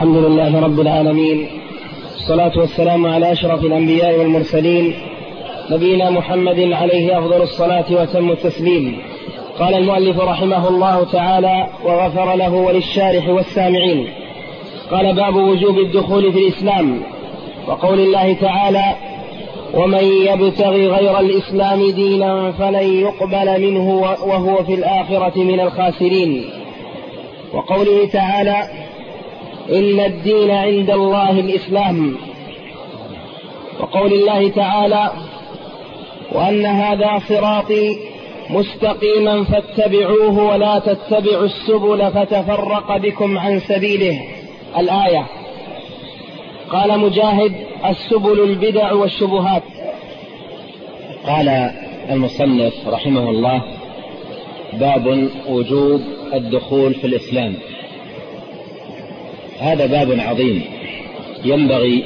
الحمد لله رب العالمين. الصلاة والسلام على أشرف الأنبياء والمرسلين. نبينا محمد عليه أفضل الصلاة وتم التسليم. قال المؤلف رحمه الله تعالى وغفر له وللشارح والسامعين قال باب وجوب الدخول في الإسلام وقول الله تعالى ومن يبتغي غير الإسلام دينا فلن يقبل منه وهو في الآخرة من الخاسرين. وقوله تعالى إن الدين عند الله الإسلام. وقول الله تعالى وأن هذا صراطي مستقيما فاتبعوه ولا تتبعوا السبل فتفرق بكم عن سبيله. الآية قال مجاهد السبل البدع والشبهات. قال المصنف رحمه الله باب وجوب الدخول في الإسلام. هذا باب عظيم ينبغي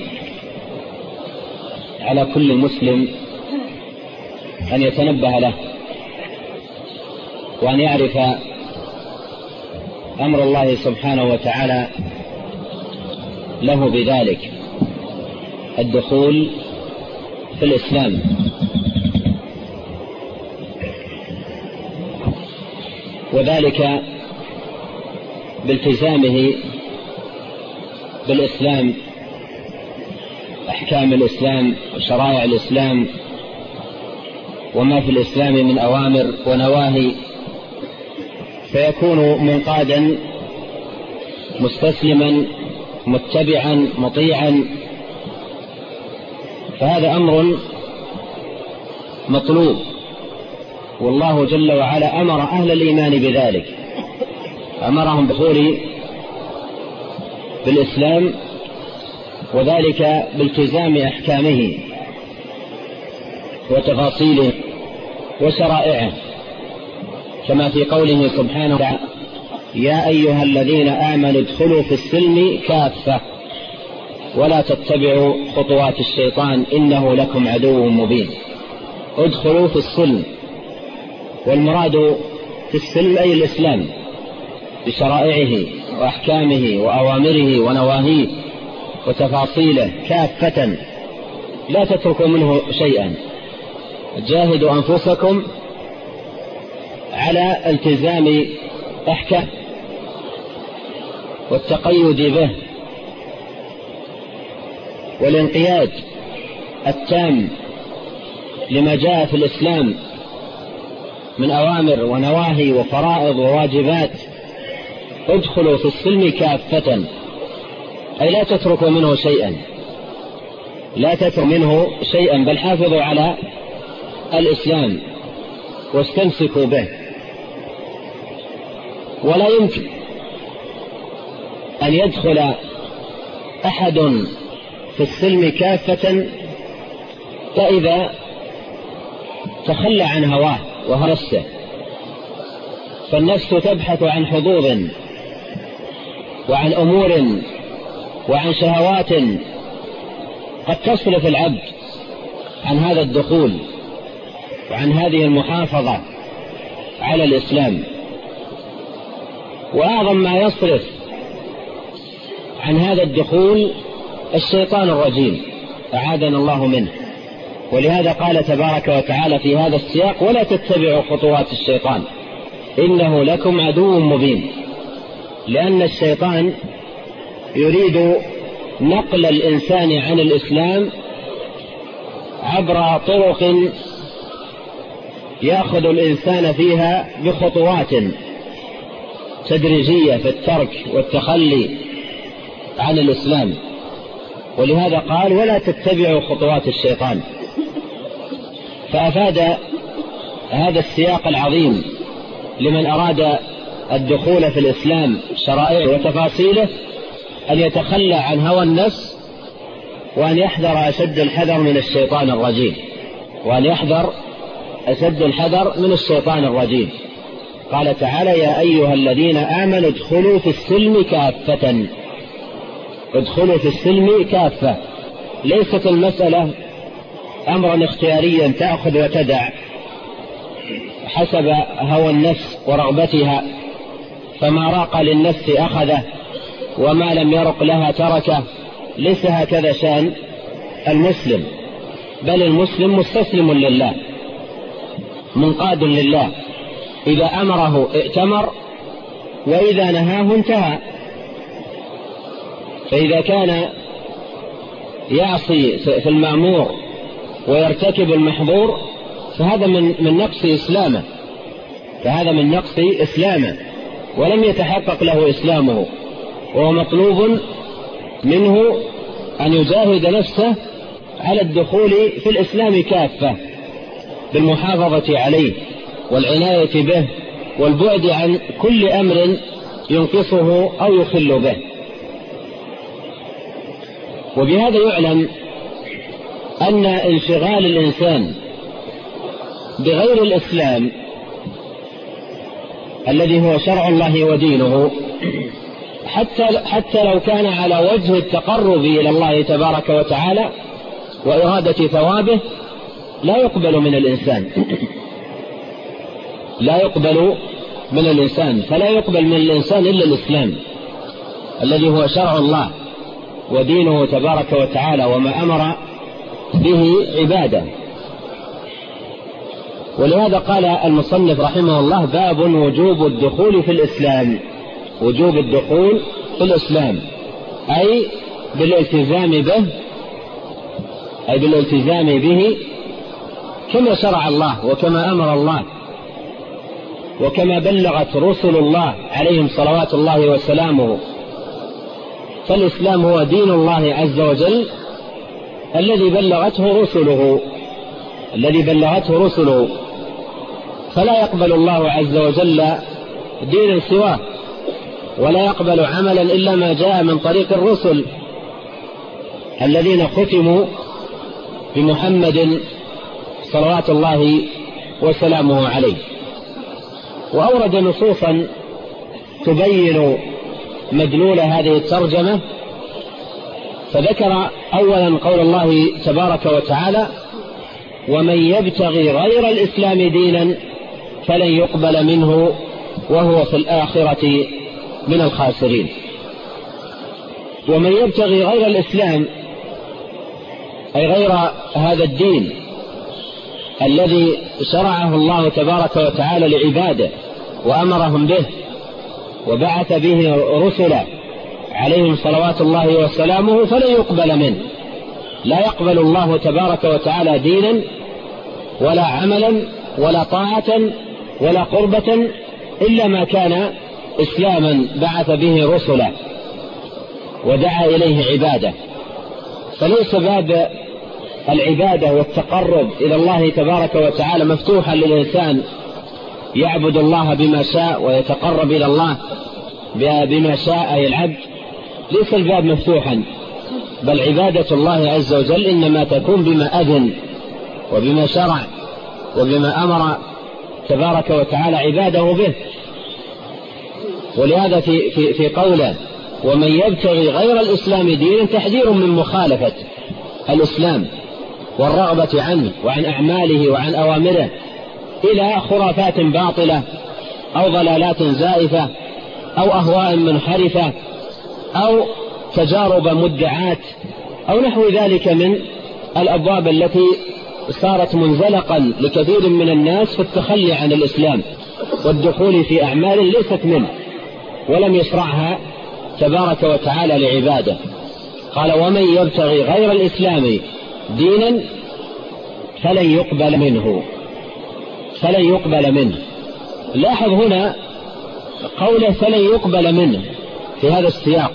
على كل مسلم أن يتنبه له وأن يعرف أمر الله سبحانه وتعالى له بذلك الدخول في الإسلام. وذلك بالتزامه بالإسلام أحكام الإسلام وشرائع الإسلام وما في الإسلام من أوامر ونواهي فيكون منقادا مستسلما متبعا مطيعا. فهذا أمر مطلوب. والله جل وعلا أمر أهل الإيمان بذلك. أمرهم بدخول بالإسلام وذلك بالتزام أحكامه وتفاصيله وشرائعه. كما في قوله سبحانه وتعالى يا أيها الذين آمنوا ادخلوا في السلم كافة ولا تتبعوا خطوات الشيطان إنه لكم عدو مبين. ادخلوا في السلم. والمراد في السلم أي الإسلام؟ بشرائعه. وأحكامه وأوامره ونواهيه وتفاصيله كافة. لا تتركوا منه شيئا. جاهدوا أنفسكم على التزام أحكام والتقيد به والانقياد التام لما جاء في الإسلام من أوامر ونواهي وفرائض وواجبات ادخلوا في السلم كافة. أي لا تتركوا منه شيئا. لا تتركوا منه شيئا بل حافظوا على الإسلام واستمسكوا به. ولا يمكن أن يدخل أحد في السلم كافة فإذا تخلى عن هواه وهرسه فالنفس تبحث عن حظوظ. وعن أمور وعن شهوات قد تصرف العبد عن هذا الدخول وعن هذه المحافظة على الإسلام. وأعظم ما يصرف عن هذا الدخول الشيطان الرجيم أعاذنا الله منه. ولهذا قال تبارك وتعالى في هذا السياق ولا تتبعوا خطوات الشيطان إنه لكم عدو مبين. لأن الشيطان يريد نقل الإنسان عن الإسلام عبر طرق يأخذ الإنسان فيها بخطوات تدريجية في الترك والتخلي عن الإسلام. ولهذا قال ولا تتبعوا خطوات الشيطان. فأفاد هذا السياق العظيم لمن أراد الدخول في الإسلام شرائعه وتفاصيله أن يتخلى عن هوى النفس وأن يحذر أشد الحذر من الشيطان الرجيم. وأن يحذر أشد الحذر من الشيطان الرجيم. قال تعالى يا أيها الذين آمنوا ادخلوا في السلم كافة. ادخلوا في السلم كافة. ليست المسألة أمرا اختياريا تأخذ وتدع حسب هوى النفس ورغبتها. فما راق للنفس أخذه وما لم يرق لها تركه ليس هكذا شأن المسلم. بل المسلم مستسلم لله منقاد لله. إذا أمره ائتمر وإذا نهاه انتهى. فإذا كان يعصي في المأمور ويرتكب المحظور فهذا من من نقص إسلامه. فهذا من نقص إسلامه. ولم يتحقق له إسلامه وهو مطلوب منه أن يجاهد نفسه على الدخول في الإسلام كافة بالمحافظة عليه والعناية به والبعد عن كل أمر ينقصه أو يخل به. وبهذا يعلم أن انشغال الإنسان بغير الإسلام الذي هو شرع الله ودينه. حتى حتى لو كان على وجه التقرب إلى الله تبارك وتعالى وإرادة ثوابه لا يقبل من الإنسان. لا يقبل من الإنسان. فلا يقبل من الإنسان إلا الإسلام الذي هو شرع الله ودينه تبارك وتعالى وما أمر به عباده. ولهذا قال المصنف رحمه الله باب وجوب الدخول في الإسلام. وجوب الدخول في الإسلام. أي بالالتزام به أي بالالتزام به كما شرع الله وكما أمر الله. وكما بلغت رسل الله عليهم صلوات الله وسلامه. فالإسلام هو دين الله عز وجل الذي بلغته رسله. الذي بلغته رسله. فلا يقبل الله عز وجل دينا سواه ولا يقبل عملا إلا ما جاء من طريق الرسل الذين ختموا بمحمد صلوات الله وسلامه عليه. وأورد نصوصا تبين مدلول هذه الترجمة فذكر أولا قول الله تبارك وتعالى ومن يبتغي غير الإسلام دينا فلن يقبل منه وهو في الآخرة من الخاسرين. ومن يبتغي غير الإسلام أي غير هذا الدين الذي شرعه الله تبارك وتعالى لعباده وأمرهم به وبعث به رسلا عليهم صلوات الله وسلامه فلن يقبل منه. لا يقبل الله تبارك وتعالى دينا ولا عملا ولا طاعة ولا قربة إلا ما كان إسلاما بعث به رسلا ودعا إليه عبادة. فليس باب العبادة والتقرب إلى الله تبارك وتعالى مفتوحا للإنسان يعبد الله بما شاء ويتقرب إلى الله بما شاء أي العبد. ليس الباب مفتوحا بل عبادة الله عز وجل إنما تكون بما أذن وبما شرع وبما أمر تبارك وتعالى عباده به. ولهذا في, في, في قوله ومن يبتغي غير الإسلام دينا تحذير من مخالفة الإسلام والرغبة عنه وعن أعماله وعن أوامره إلى خرافات باطلة أو ضلالات زائفة أو أهواء منحرفة أو تجارب مدعات أو نحو ذلك من الأبواب التي صارت منزلقا لكثير من الناس في التخلي عن الإسلام والدخول في أعمال ليست منه ولم يشرعها تبارك وتعالى لعباده. قال ومن يبتغي غير الإسلام دينا فلن يقبل منه. فلن يقبل منه. لاحظ هنا قوله فلن يقبل منه في هذا السياق.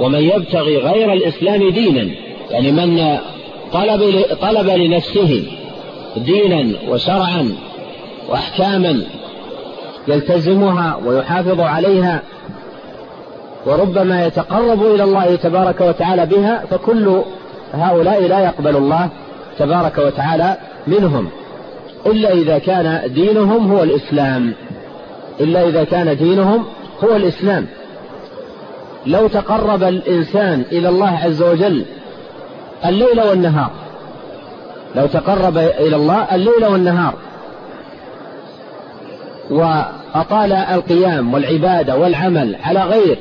ومن يبتغي غير الإسلام دينا يعني من طلب, طلب لنفسه دينا وشرعا وأحكاما يلتزمها ويحافظ عليها وربما يتقرب إلى الله تبارك وتعالى بها فكل هؤلاء لا يقبل الله تبارك وتعالى منهم إلا إذا كان دينهم هو الإسلام إلا إذا كان دينهم هو الإسلام. لو تقرب الإنسان إلى الله عز وجل الليل والنهار. لو تقرب إلى الله الليل والنهار. وأطال القيام والعبادة والعمل على غير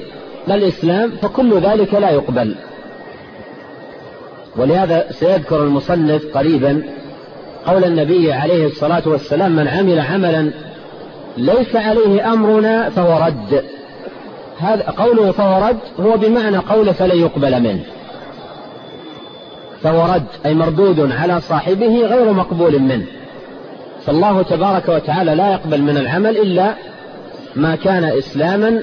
الإسلام فكل ذلك لا يقبل. ولهذا سيذكر المصنف قريبا قول النبي عليه الصلاة والسلام من عمل عملا ليس عليه أمرنا فهو رد. هذا قوله فهو رد هو بمعنى قوله فلن يقبل منه. فهو رد أي مردود على صاحبه غير مقبول منه. فالله تبارك وتعالى لا يقبل من العمل إلا ما كان إسلاما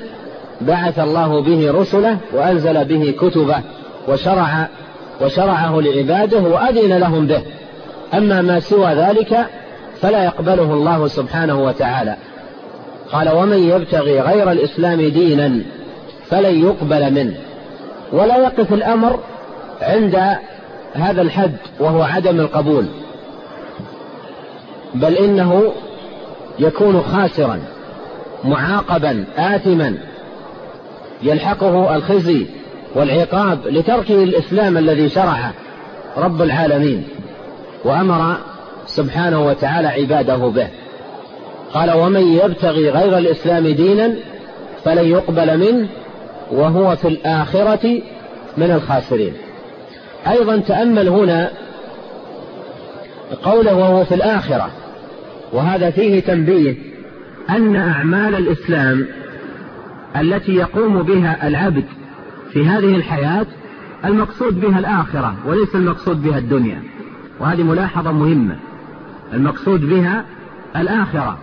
بعث الله به رسله وأنزل به كتبه وشرع وشرعه لعباده وأذن لهم به. أما ما سوى ذلك فلا يقبله الله سبحانه وتعالى. قال ومن يبتغي غير الإسلام دينا فلن يقبل منه. ولا يقف الأمر عند هذا الحد وهو عدم القبول. بل إنه يكون خاسرا معاقبا آثما. يلحقه الخزي والعقاب لتركه الإسلام الذي شرعه رب العالمين وأمر سبحانه وتعالى عباده به. قال ومن يبتغي غير الإسلام دينا فلن يقبل منه وهو في الآخرة من الخاسرين. أيضا تأمل هنا قوله وهو في الآخرة وهذا فيه تنبيه أن أعمال الإسلام التي يقوم بها العبد في هذه الحياة المقصود بها الآخرة وليس المقصود بها الدنيا وهذه ملاحظة مهمة المقصود بها الآخرة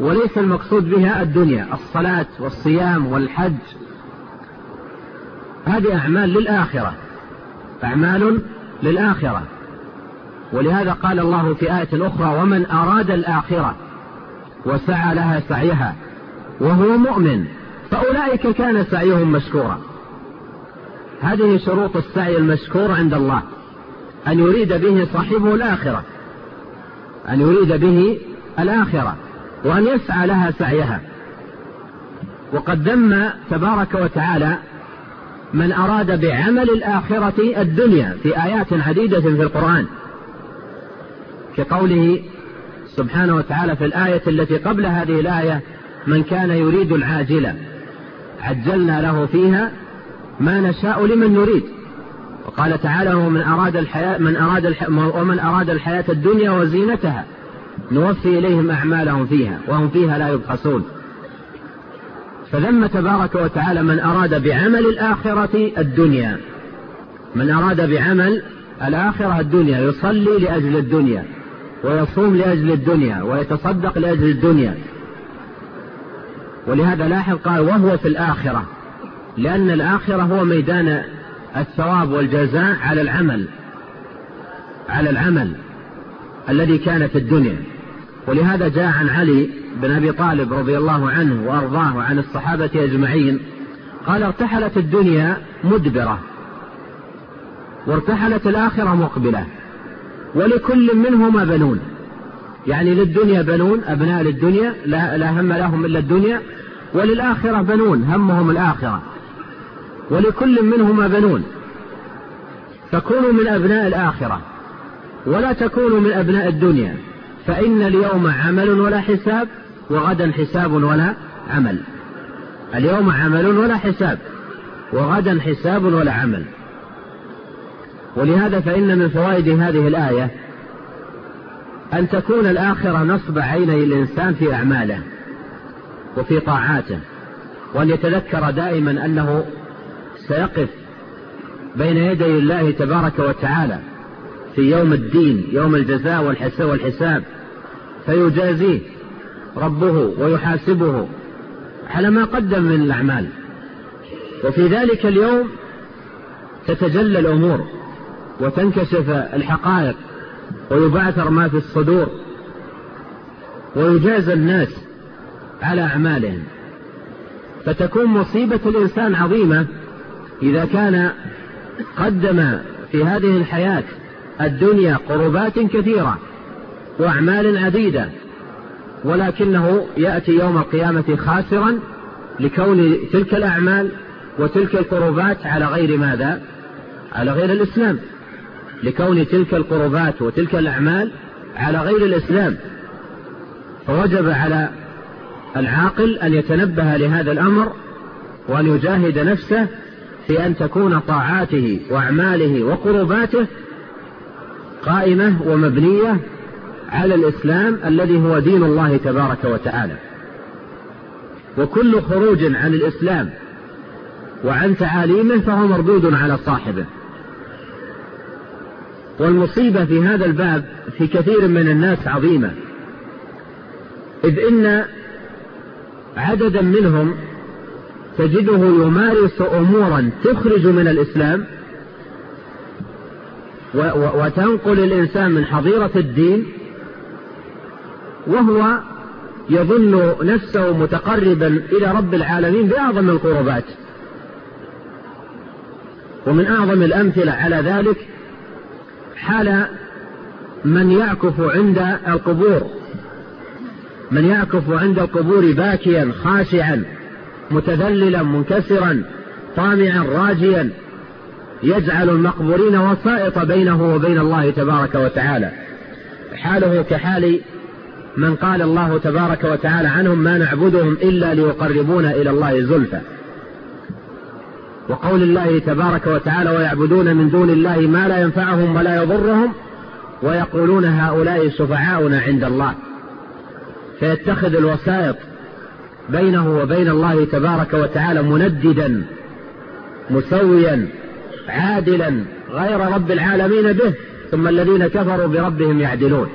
وليس المقصود بها الدنيا الصلاة والصيام والحج هذه أعمال للآخرة. أعمال للآخرة. ولهذا قال الله في آية أخرى ومن أراد الآخرة وسعى لها سعيها وهو مؤمن فأولئك كان سعيهم مشكورا. هذه شروط السعي المشكور عند الله أن يريد به صاحبه الآخرة أن يريد به الآخرة وأن يسعى لها سعيها. وقد ذم تبارك وتعالى من أراد بعمل الآخرة الدنيا في آيات عديدة في القرآن كقوله سبحانه وتعالى في الآية التي قبل هذه الآية من كان يريد العاجلة عجلنا له فيها ما نشاء لمن نريد وقال تعالى ومن أراد الحياة من أراد. ومن أراد الحياة الدنيا وزينتها نوفي إليهم أعمالهم فيها وهم فيها لا يبخسون فذم تبارك وتعالى من أراد بعمل الآخرة الدنيا من أراد بعمل الآخرة الدنيا يصلي لأجل الدنيا ويصوم لأجل الدنيا ويتصدق لأجل الدنيا. ولهذا لاحظ قال وهو في الآخرة. لأن الآخرة هو ميدان الثواب والجزاء على العمل على العمل الذي كان في الدنيا. ولهذا جاء عن علي بن أبي طالب رضي الله عنه وأرضاه عن الصحابة أجمعين قال ارتحلت الدنيا مدبرة وارتحلت الآخرة مقبلة ولكل منهما بنون. يعني للدنيا بنون أبناء للدنيا لا, لا هم لهم إلا الدنيا وللآخرة بنون همهم الآخرة ولكل منهما بنون. فكونوا من أبناء الآخرة ولا تكونوا من أبناء الدنيا فإن اليوم عمل ولا حساب وغدا حساب ولا عمل. اليوم عمل ولا حساب وغدا حساب ولا عمل. ولهذا فإن من فوائد هذه الآية أن تكون الآخرة نصب عيني الإنسان في أعماله وفي طاعاته وأن يتذكر دائما أنه سيقف بين يدي الله تبارك وتعالى في يوم الدين يوم الجزاء والحساب فيجازيه. ربه ويحاسبه على ما قدم من الأعمال. وفي ذلك اليوم تتجلى الأمور وتنكشف الحقائق ويبعثر ما في الصدور ويجازى الناس على أعمالهم. فتكون مصيبة الإنسان عظيمة إذا كان قدم في هذه الحياة الدنيا قربات كثيرة وأعمال عديدة ولكنه يأتي يوم القيامة خاسرا لكون تلك الأعمال وتلك القربات على غير ماذا؟ على غير الإسلام لكون تلك القربات وتلك الأعمال على غير الإسلام فوجب على العاقل أن يتنبه لهذا الأمر وأن يجاهد نفسه في أن تكون طاعاته وأعماله وقرباته قائمة ومبنية على الإسلام الذي هو دين الله تبارك وتعالى. وكل خروج عن الإسلام وعن تعاليمه فهو مردود على صاحبه. والمصيبة في هذا الباب في كثير من الناس عظيمة. إذ إن عددا منهم تجده يمارس أمورا تخرج من الإسلام وتنقل الإنسان من حظيرة الدين وهو يظن نفسه متقربا إلى رب العالمين بأعظم القربات. ومن أعظم الأمثلة على ذلك حال من يعكف عند القبور. من يعكف عند القبور باكيا خاشعا متذللا منكسرا طامعا راجيا. يجعل المقبورين وسائط بينه وبين الله تبارك وتعالى. حاله كحال من قال الله تبارك وتعالى عنهم ما نعبدهم إلا ليقربونا إلى الله زلفى. وقول الله تبارك وتعالى ويعبدون من دون الله ما لا ينفعهم ولا يضرهم ويقولون هؤلاء شفعاؤنا عند الله. فيتخذ الوسائط بينه وبين الله تبارك وتعالى منددا مسويا عادلا غير رب العالمين به ثم الذين كفروا بربهم يعدلون.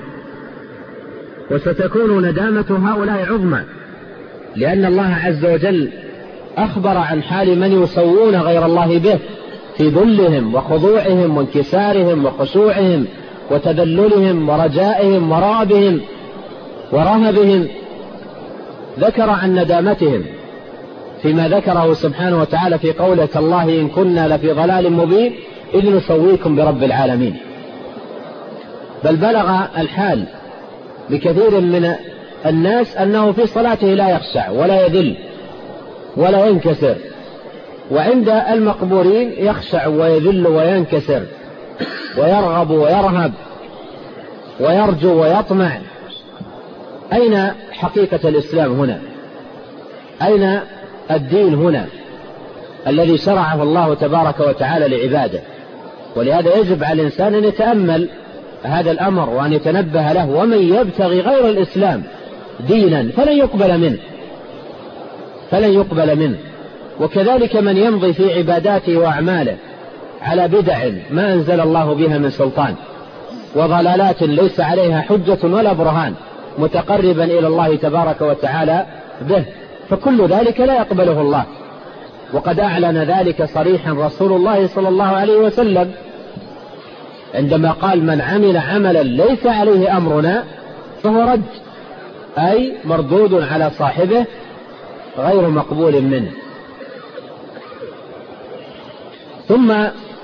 وستكون ندامة هؤلاء عظمى. لأن الله عز وجل أخبر عن حال من يسوون غير الله به في ذلهم وخضوعهم وانكسارهم وخشوعهم وتذللهم ورجائهم ورعبهم ورهبهم ذكر عن ندامتهم فيما ذكره سبحانه وتعالى في قوله تالله إن كنا لفي ضلال مبين إذ نسويكم برب العالمين بل بلغ الحال بكثير من الناس أنه في صلاته لا يخشع ولا يذل ولا ينكسر وعند المقبورين يخشع ويذل وينكسر ويرغب ويرهب ويرجو ويطمع. أين حقيقة الإسلام هنا؟ أين الدين هنا الذي شرعه الله تبارك وتعالى لعباده؟ ولهذا يجب على الإنسان أن يتأمل هذا الأمر وأن يتنبه له ومن يبتغي غير الإسلام دينا فلن يقبل منه. فلن يقبل منه. وكذلك من يمضي في عباداته وأعماله على بدع ما أنزل الله بها من سلطان وضلالات ليس عليها حجة ولا برهان متقربا إلى الله تبارك وتعالى به. فكل ذلك لا يقبله الله. وقد أعلن ذلك صريحا رسول الله صلى الله عليه وسلم عندما قال من عمل عملا ليس عليه أمرنا فهو رد. أي مردود على صاحبه غير مقبول منه. ثم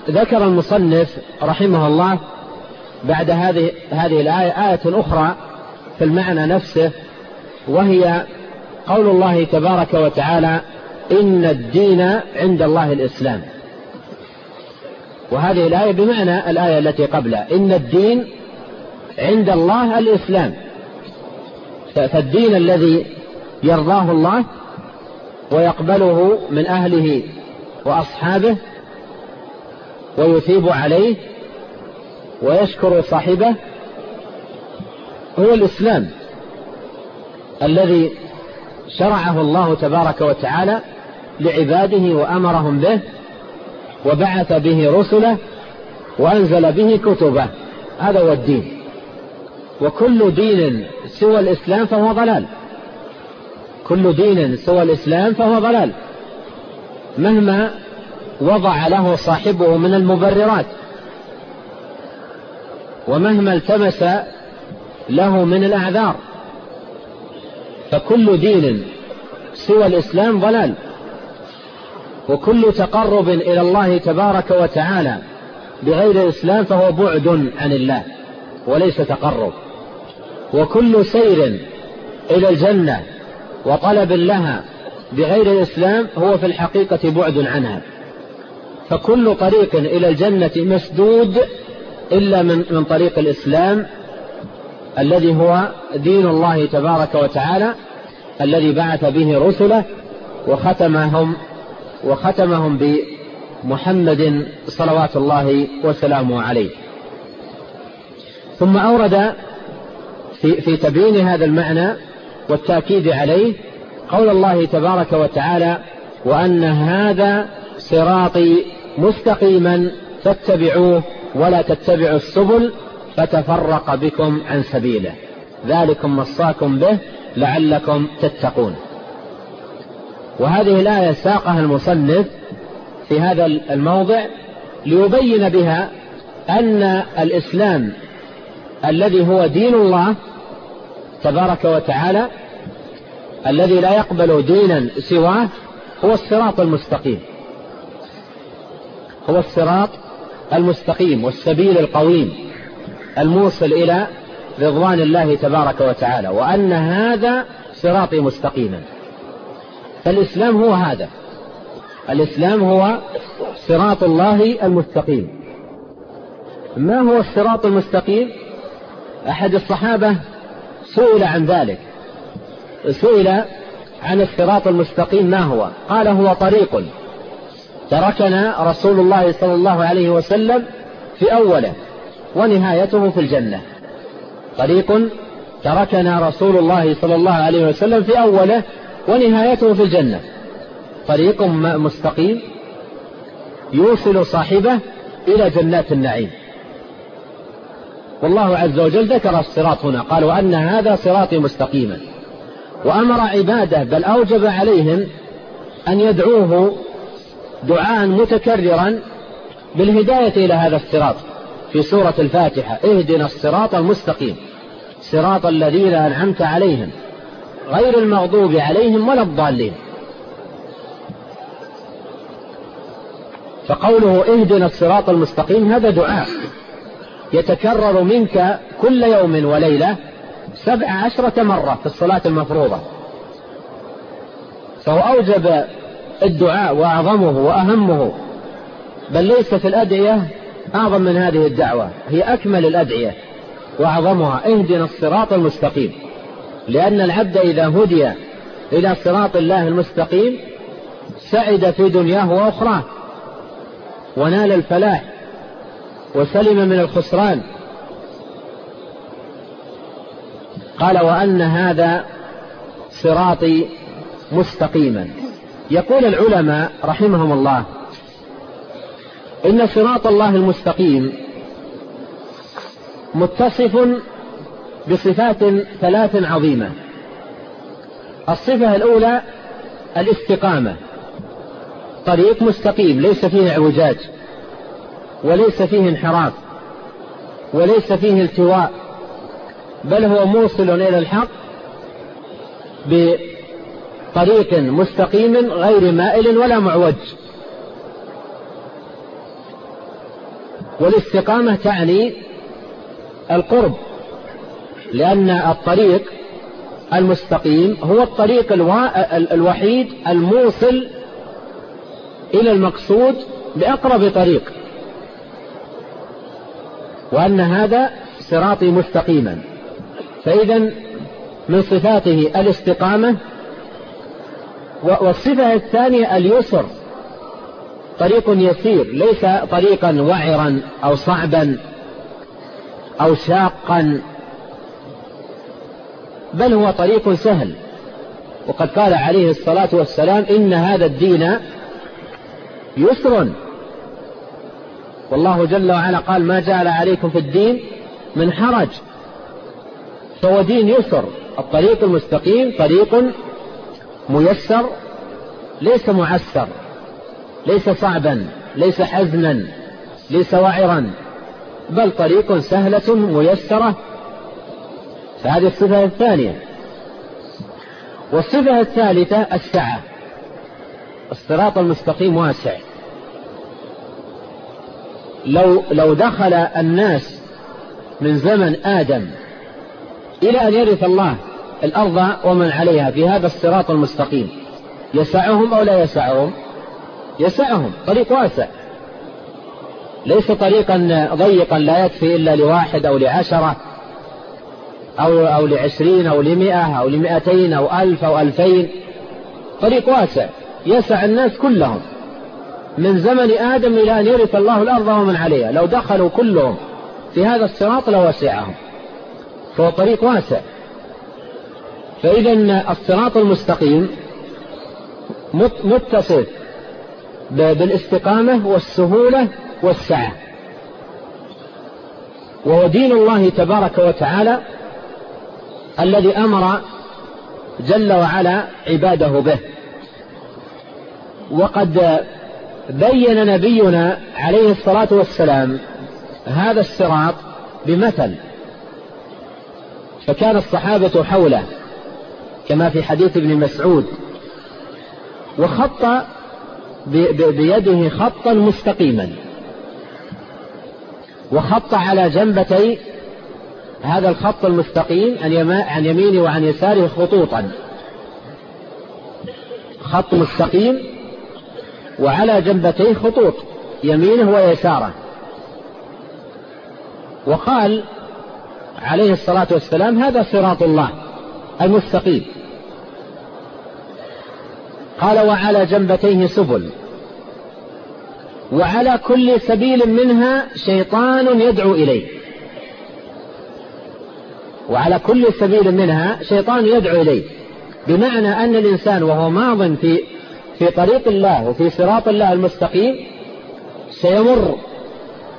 ذكر المصنف رحمه الله بعد هذه هذه الآية آية أخرى في المعنى نفسه وهي قول الله تبارك وتعالى إن الدين عند الله الإسلام. وهذه الآية بمعنى الآية التي قبلها. إن الدين عند الله الإسلام. فالدين الذي يرضاه الله ويقبله من أهله وأصحابه ويثيب عليه ويشكر صاحبه هو الإسلام الذي شرعه الله تبارك وتعالى لعباده وأمرهم به وبعث به رسله وأنزل به كتبه. هذا هو الدين. وكل دين سوى الإسلام فهو ضلال. كل دين سوى الإسلام فهو ضلال. مهما وضع له صاحبه من المبررات ومهما التمس له من الأعذار فكل دين سوى الإسلام ضلال. وكل تقرب إلى الله تبارك وتعالى بغير الإسلام فهو بعد عن الله وليس تقرب. وكل سير إلى الجنة وطلب لها بغير الإسلام هو في الحقيقة بعد عنها. فكل طريق إلى الجنة مسدود إلا من, من طريق الإسلام الذي هو دين الله تبارك وتعالى الذي بعث به رسله وختمهم وختمهم بمحمد صلوات الله وسلامه عليه. ثم أورد في, في تبيين هذا المعنى والتأكيد عليه قول الله تبارك وتعالى وأن هذا صراطي مستقيما فاتبعوه ولا تتبعوا السبل فتفرق بكم عن سبيله. ذلكم وصاكم به لعلكم تتقون. وهذه الآية ساقها المصنف في هذا الموضع ليبين بها أن الإسلام الذي هو دين الله تبارك وتعالى الذي لا يقبل دينا سواه هو الصراط المستقيم. هو الصراط المستقيم والسبيل القويم الموصل إلى رضوان الله تبارك وتعالى وأن هذا صراطي مستقيما. فالإسلام هو هذا. الإسلام هو صراط الله المستقيم. ما هو الصراط المستقيم؟ أحد الصحابة سئل عن ذلك. سئل عن الصراط المستقيم ما هو؟ قال هو طريق. تركنا رسول الله صلى الله عليه وسلم في أوله ونهايته في الجنة. طريق تركنا رسول الله صلى الله عليه وسلم في أوله ونهايته في الجنة. طريق مستقيم يوصل صاحبه إلى جنات النعيم. والله عز وجل ذكر الصراط هنا قال وأن هذا صراطي مستقيما. وأمر عباده بل أوجب عليهم أن يدعوه دعاء متكررا بالهداية إلى هذا الصراط. في سورة الفاتحة اهدنا الصراط المستقيم صراط الذين أنعمت عليهم. غير المغضوب عليهم ولا الضالين. فقوله اهدنا الصراط المستقيم هذا دعاء. يتكرر منك كل يوم وليلة سبع عشرة مرة في الصلاة المفروضة. فهو أوجب الدعاء وأعظمه وأهمه بل ليس في الأدعية أعظم من هذه الدعوة هي أكمل الأدعية وأعظمها اهدنا الصراط المستقيم. لأن العبد إذا هدي إلى صراط الله المستقيم سعد في دنياه وأخراه ونال الفلاح وسلم من الخسران. قال وأن هذا صراطي مستقيما. يقول العلماء رحمهم الله إن صراط الله المستقيم متصف بصفات ثلاث عظيمة. الصفة الأولى الاستقامة. طريق مستقيم ليس فيه اعوجاج وليس فيه انحراف وليس فيه التواء بل هو موصل إلى الحق بطريق مستقيم غير مائل ولا معوج. والاستقامة تعني القرب. لأن الطريق المستقيم هو الطريق الوحيد الموصل إلى المقصود بأقرب طريق. وأن هذا صراطي مستقيما. فإذا من صفاته الاستقامة والصفة الثانية اليسر. طريق يسير ليس طريقا وعرا أو صعبا أو شاقا. بل هو طريق سهل. وقد قال عليه الصلاة والسلام إن هذا الدين يسر. والله جل وعلا قال ما جعل عليكم في الدين من حرج. فهو دين يسر. الطريق المستقيم طريق ميسر ليس معسر ليس صعبا ليس حزنا ليس وعرا بل طريق سهلة ميسرة. فهذه الصفة الثانية. والصفة الثالثة السعة. الصراط المستقيم واسع. لو لو دخل الناس من زمن آدم إلى أن يرث الله الأرض ومن عليها في هذا الصراط المستقيم يسعهم أو لا يسعهم؟ يسعهم. طريق واسع. ليس طريقا ضيقا لا يكفي إلا لواحد أو لعشرة. أو, أو لعشرين أو لمئة أو لمئتين أو ألف أو ألفين. طريق واسع. يسع الناس كلهم. من زمن آدم إلى أن يرث الله الأرض ومن عليها. لو دخلوا كلهم في هذا الصراط لوسعهم. فهو طريق واسع. فإذا الصراط المستقيم متصف بالاستقامة والسهولة والسعة. وهو دين الله تبارك وتعالى الذي أمر جل وعلا عباده به. وقد بين نبينا عليه الصلاة والسلام هذا الصراط بمثل فكان الصحابة حوله كما في حديث ابن مسعود وخط بيده خطا مستقيما وخط على جنبتي هذا الخط المستقيم عن يمينه وعن يساره خطوطا. خط مستقيم وعلى جنبتيه خطوط يمينه ويساره. وقال عليه الصلاة والسلام هذا صراط الله المستقيم. قال وعلى جنبتيه سبل. وعلى كل سبيل منها شيطان يدعو إليه. وعلى كل سبيل منها شيطان يدعو إليه بمعنى أن الإنسان وهو ماض في في طريق الله وفي صراط الله المستقيم سيمر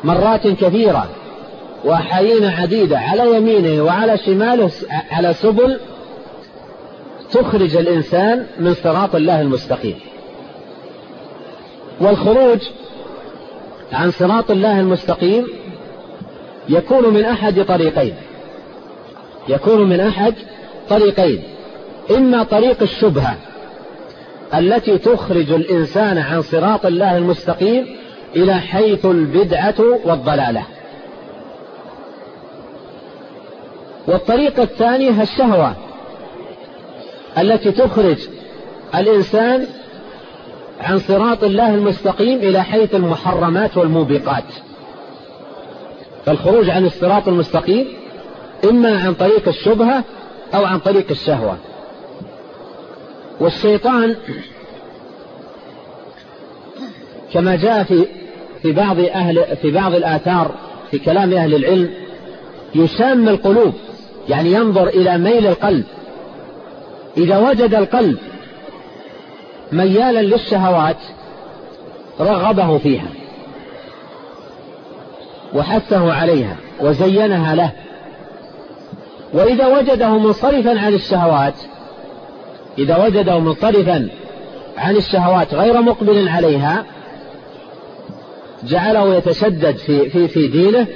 مرات كثيرة وأحايين عديدة على يمينه وعلى شماله على سبل تخرج الإنسان من صراط الله المستقيم. والخروج عن صراط الله المستقيم يكون من أحد طريقين. يكون من أحد طريقين. إما طريق الشبهة التي تخرج الإنسان عن صراط الله المستقيم إلى حيث البدعة والضلالة. والطريقة الثانية الشهوة التي تخرج الإنسان عن صراط الله المستقيم إلى حيث المحرمات والموبقات. فالخروج عن الصراط المستقيم إما عن طريق الشبهة أو عن طريق الشهوة. والشيطان كما جاء في في بعض أهل في بعض الآثار في كلام أهل العلم يسام القلوب يعني ينظر إلى ميل القلب. إذا وجد القلب ميالا للشهوات رغبه فيها وحثه عليها وزينها له. وإذا وجده منصرفا عن الشهوات إذا وجده منصرفا عن الشهوات غير مقبل عليها جعله يتشدد في, في, في دينه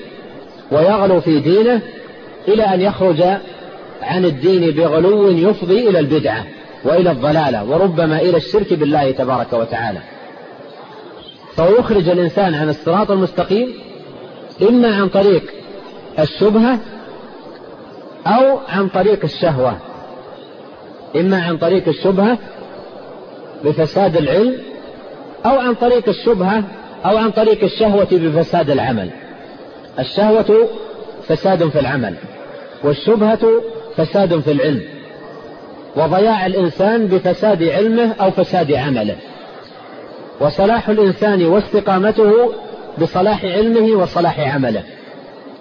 ويغلو في دينه إلى أن يخرج عن الدين بغلو يفضي إلى البدعة وإلى الضلالة وربما إلى الشرك بالله تبارك وتعالى. فهو يخرج الإنسان عن الصراط المستقيم إما عن طريق الشبهة أو عن طريق الشهوة. إما عن طريق الشبهة بفساد العلم أو عن طريق الشبهة أو عن طريق الشهوة بفساد العمل. الشهوة فساد في العمل والشبهة فساد في العلم. وضياع الإنسان بفساد علمه أو فساد عمله. وصلاح الإنسان واستقامته بصلاح علمه وصلاح عمله.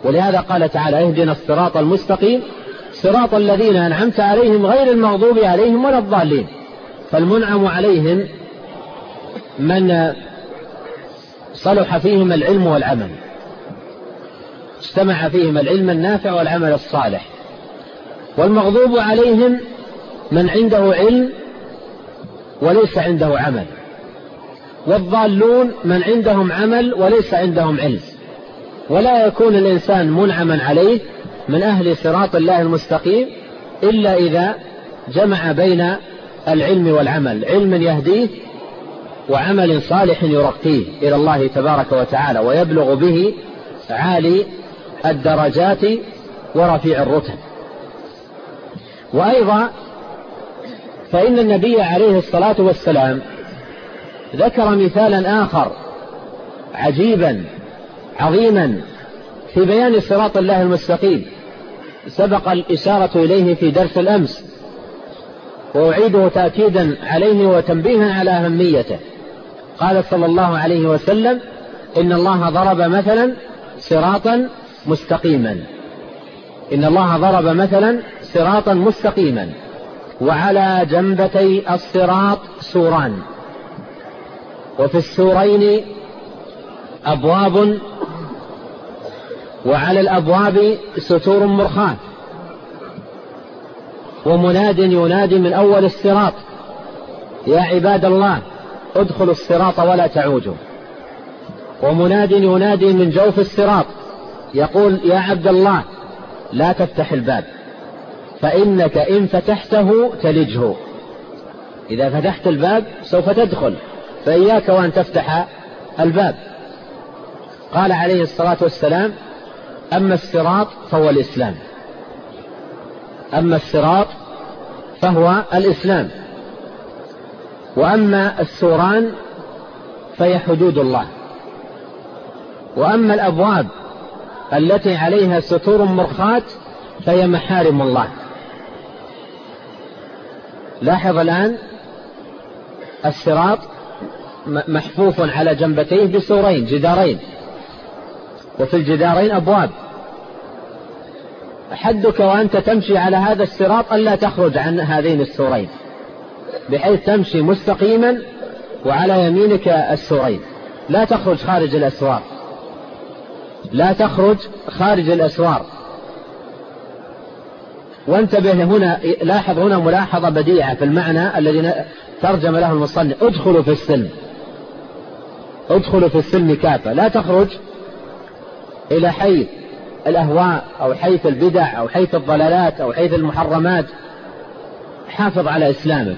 ولهذا قال تعالى اهدنا الصراط المستقيم صراط الذين أنعمت عليهم غير المغضوب عليهم ولا الضالين. فالمنعم عليهم من صلح فيهم العلم والعمل. اجتمع فيهم العلم النافع والعمل الصالح. والمغضوب عليهم من عنده علم وليس عنده عمل. والضالون من عندهم عمل وليس عندهم علم. ولا يكون الإنسان منعما عليه من أهل صراط الله المستقيم إلا إذا جمع بين العلم والعمل. علم يهديه وعمل صالح يرقيه إلى الله تبارك وتعالى ويبلغ به عالي الدرجات ورفيع الرتب. وأيضا فإن النبي عليه الصلاة والسلام ذكر مثالا آخر عجيبا عظيما في بيان صراط الله المستقيم. سبق الإشارة إليه في درس الأمس. وأعيده تأكيدا عليه وتنبيها على أهميته. قال صلى الله عليه وسلم إن الله ضرب مثلا صراطا مستقيما. إن الله ضرب مثلا صراطا مستقيما. وعلى جنبتي الصراط سوران. وفي السورين أبواب وعلى الأبواب ستور مرخاة ومناد ينادي من أول الصراط. يا عباد الله ادخلوا الصراط ولا تعوجوا ومناد ينادي من جوف الصراط. يقول يا عبد الله لا تفتح الباب. فإنك إن فتحته تلجه. إذا فتحت الباب سوف تدخل. فإياك وأن تفتح الباب. قال عليه الصلاة والسلام أما الصراط فهو الإسلام. أما الصراط فهو الإسلام. وأما السوران فهي حدود الله. وأما الأبواب التي عليها ستور مرخاة فهي محارم الله. لاحظ الآن الصراط محفوف على جنبتيه بسورين جدارين. وفي الجدارين أبواب. حدك وأنت تمشي على هذا الصراط ألا تخرج عن هذين السورين بحيث تمشي مستقيما وعلى يمينك السورين. لا تخرج خارج الأسوار. لا تخرج خارج الأسوار. وانتبه هنا لاحظ هنا ملاحظة بديعة في المعنى الذي ترجم له المصنف. ادخلوا في السلم. ادخلوا في السلم كافة. لا تخرج إلى حيث الأهواء أو حيث البدع أو حيث الضلالات أو حيث المحرمات. حافظ على إسلامك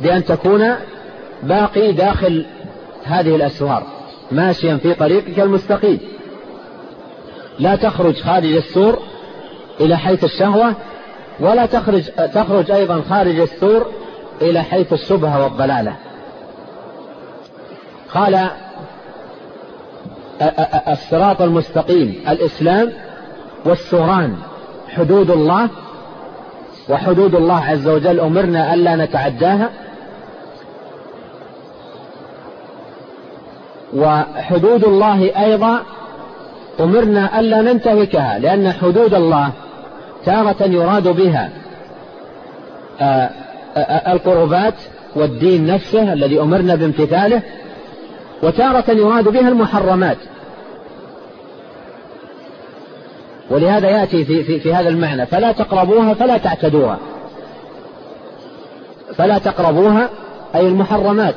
بأن تكون باقي داخل هذه الأسوار ماشيا في طريقك المستقيم. لا تخرج خارج السور إلى حيث الشهوة ولا تخرج, تخرج أيضا خارج السور إلى حيث الشبهة والضلالة. قال الصراط المستقيم الإسلام والسوران حدود الله وحدود الله عز وجل. أمرنا ألا نتعداها. وحدود الله أيضا أمرنا ألا ننتهكها لأن حدود الله تارة يراد بها آه، آه، آه، القربات والدين نفسه الذي أمرنا بامتثاله. وتارة يراد بها المحرمات. ولهذا يأتي في, في, في هذا المعنى فلا تقربوها فلا تعتدوها. فلا تقربوها أي المحرمات.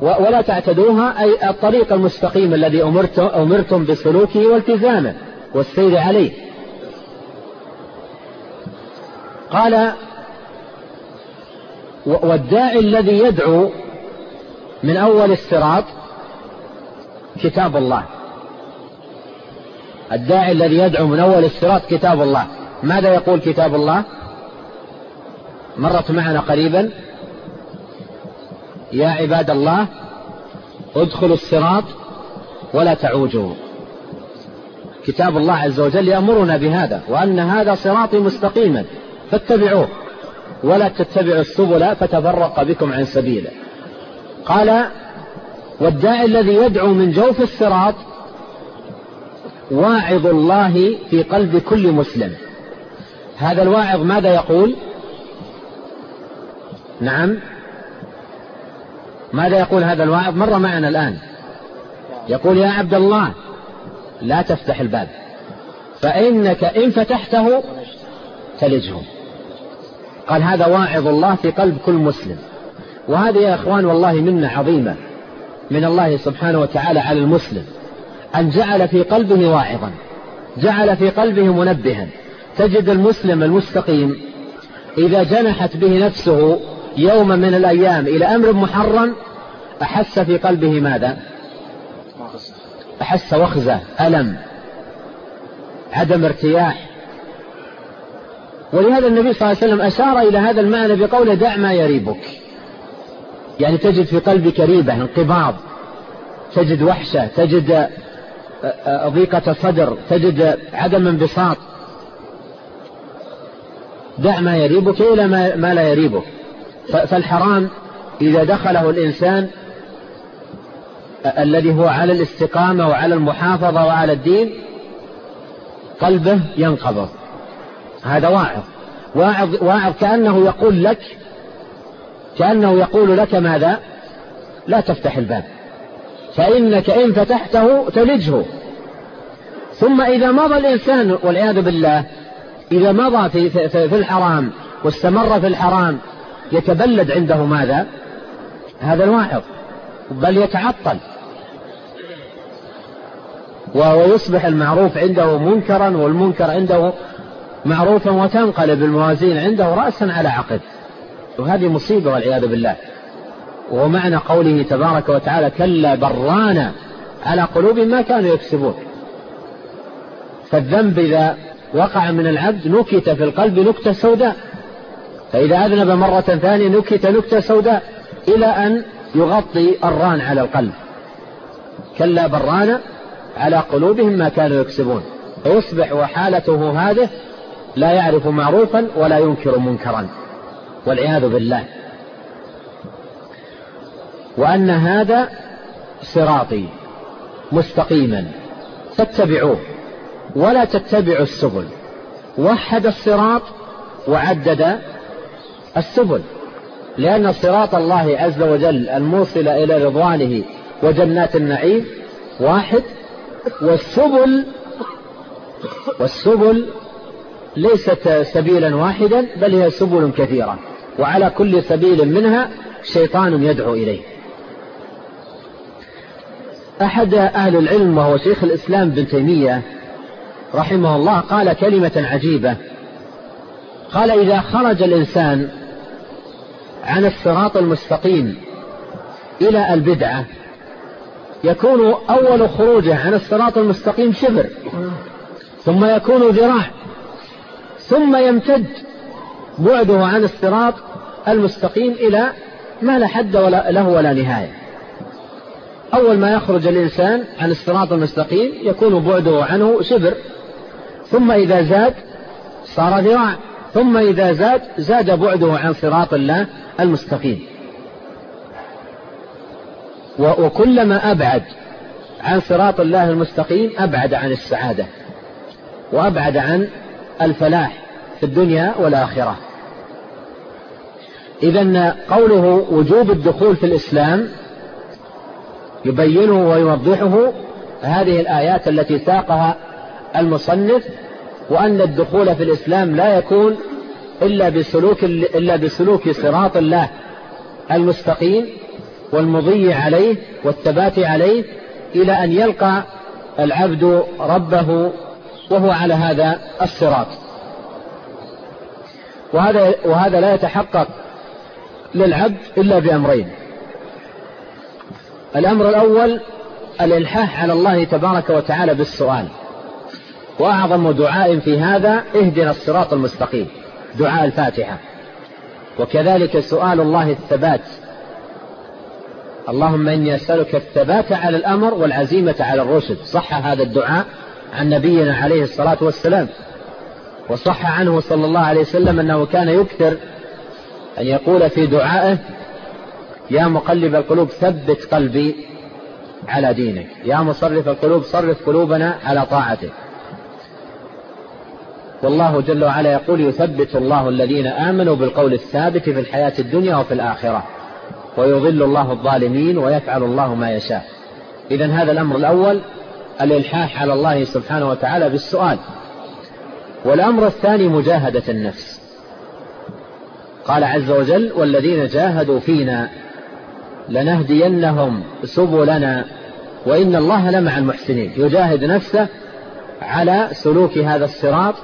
ولا تعتدوها أي الطريق المستقيم الذي أمرتم, بسلوكه والتزامه والسير عليه. قال والداعي الذي يدعو من أول الصراط كتاب الله. الداعي الذي يدعو من أول الصراط كتاب الله. ماذا يقول كتاب الله؟ مرت معنا قريبا. يا عباد الله ادخلوا الصراط ولا تعوجوا. كتاب الله عز وجل يأمرنا بهذا وأن هذا صراطي مستقيما فاتبعوه. ولا تتبعوا السبل فتفرق بكم عن سبيله. قال والداعي الذي يدعو من جوف الصراط واعظ الله في قلب كل مسلم. هذا الواعظ ماذا يقول؟ نعم. ماذا يقول هذا الواعظ؟ مر معنا الآن. يقول يا عبد الله لا تفتح الباب فإنك إن فتحته تلجه قال هذا واعظ الله في قلب كل مسلم. وهذه يا إخوان والله منة عظيمة من الله سبحانه وتعالى على المسلم أن جعل في قلبه واعظا جعل في قلبه منبها. تجد المسلم المستقيم إذا جنحت به نفسه يوم من الأيام إلى أمر محرم أحس في قلبه ماذا؟ أحس وخزة ألم عدم ارتياح. ولهذا النبي صلى الله عليه وسلم أشار إلى هذا المعنى بقوله دع ما يريبك. يعني تجد في قلبك ريبة انقباض تجد وحشة تجد آه، آه، ضيقة صدر تجد عدم انبساط. دع ما يريبك إلى ما لا يريبك. فالحرام إذا دخله الإنسان الذي هو على الاستقامة وعلى المحافظة وعلى الدين قلبه ينقبض. هذا واعظ. واعظ, واعظ كأنه يقول لك كأنه يقول لك ماذا؟ لا تفتح الباب. فإنك إن فتحته تلجه. ثم إذا مضى الإنسان والعياذ بالله إذا مضى في, في, في الحرام واستمر في الحرام يتبلد عنده ماذا؟ هذا الواعظ بل يتعطل. ويصبح المعروف عنده منكرا والمنكر عنده معروفا وتنقلب الموازين عنده رأسا على عقب. وهذه مصيبة والعياذ بالله. وهو معنى قوله تبارك وتعالى كلا برانا على قلوب ما كانوا يكسبون. فالذنب إذا وقع من العبد نكت في القلب نكتة سوداء. فإذا أذنب مرة ثانية نكت نكتة سوداء إلى أن يغطي الران على القلب. كلا برانا على قلوبهم ما كانوا يكسبون. فيصبح وحالته هذه لا يعرف معروفا ولا ينكر منكرا. والعياذ بالله. وأن هذا صراطي مستقيما. فاتبعوه. ولا تتبعوا السبل. وحد الصراط وعدد السبل. لأن صراط الله عز وجل الموصل إلى رضوانه وجنات النعيم واحد. والسبل والسبل ليست سبيلا واحدا بل هي سبل كثيرة. وعلى كل سبيل منها شيطان يدعو إليه. أحد أهل العلم وهو شيخ الإسلام بن تيمية رحمه الله قال كلمة عجيبة. قال إذا خرج الإنسان عن الصراط المستقيم إلى البدعة يكون أول خروجه عن الصراط المستقيم شبر ثم يكون ذراع ثم يمتد بعده عن الصراط المستقيم إلى ما لا حد ولا له ولا نهاية. أول ما يخرج الإنسان عن الصراط المستقيم يكون بعده عنه شبر. ثم إذا زاد صار ذراع. ثم إذا زاد زاد بعده عن صراط الله المستقيم. وكلما أبعد عن صراط الله المستقيم أبعد عن السعادة. وأبعد عن الفلاح في الدنيا والآخرة. إذا قوله وجوب الدخول في الإسلام يبينه ويوضحه هذه الآيات التي ساقها المصنف وأن الدخول في الإسلام لا يكون إلا بسلوك إلا بسلوك صراط الله المستقيم والمضي عليه والثبات عليه إلى أن يلقى العبد ربه وهو على هذا الصراط. وهذا وهذا لا يتحقق للعبد إلا بأمرين. الأمر الأول الإلحاح على الله تبارك وتعالى بالسؤال. وأعظم دعاء في هذا اهدنا الصراط المستقيم دعاء الفاتحة. وكذلك سؤال الله الثبات. اللهم إني أسألك الثبات على الأمر والعزيمة على الرشد. صح هذا الدعاء عن نبينا عليه الصلاة والسلام. وصح عنه صلى الله عليه وسلم أنه كان يكثر أن يقول في دعائه يا مقلب القلوب ثبت قلبي على دينك. يا مصرف القلوب صرف قلوبنا على طاعتك والله جل وعلا يقول يثبت الله الذين آمنوا بالقول الثابت في الحياة الدنيا وفي الآخرة ويضل الله الظالمين ويفعل الله ما يشاء. إذا هذا الأمر الأول الإلحاح على الله سبحانه وتعالى بالسؤال. والأمر الثاني مجاهدة النفس. قال عز وجل والذين جاهدوا فينا لنهدينهم سبلنا وإن الله لمع المحسنين. يجاهد نفسه على سلوك هذا الصراط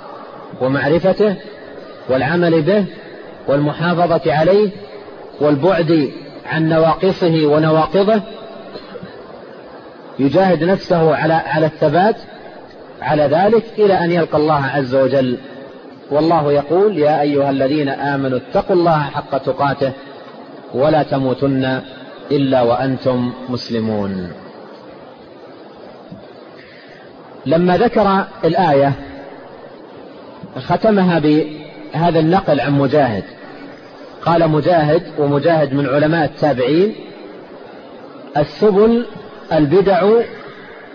ومعرفته والعمل به والمحافظة عليه والبعد عن نواقصه ونواقضه. يجاهد نفسه على على الثبات على ذلك إلى أن يلقى الله عز وجل والله يقول يا أيها الذين آمنوا اتقوا الله حق تقاته ولا تموتن إلا وأنتم مسلمون. لما ذكر الآية ختمها بهذا النقل عن مجاهد. قال مجاهد ومجاهد من علماء التابعين السبل البدع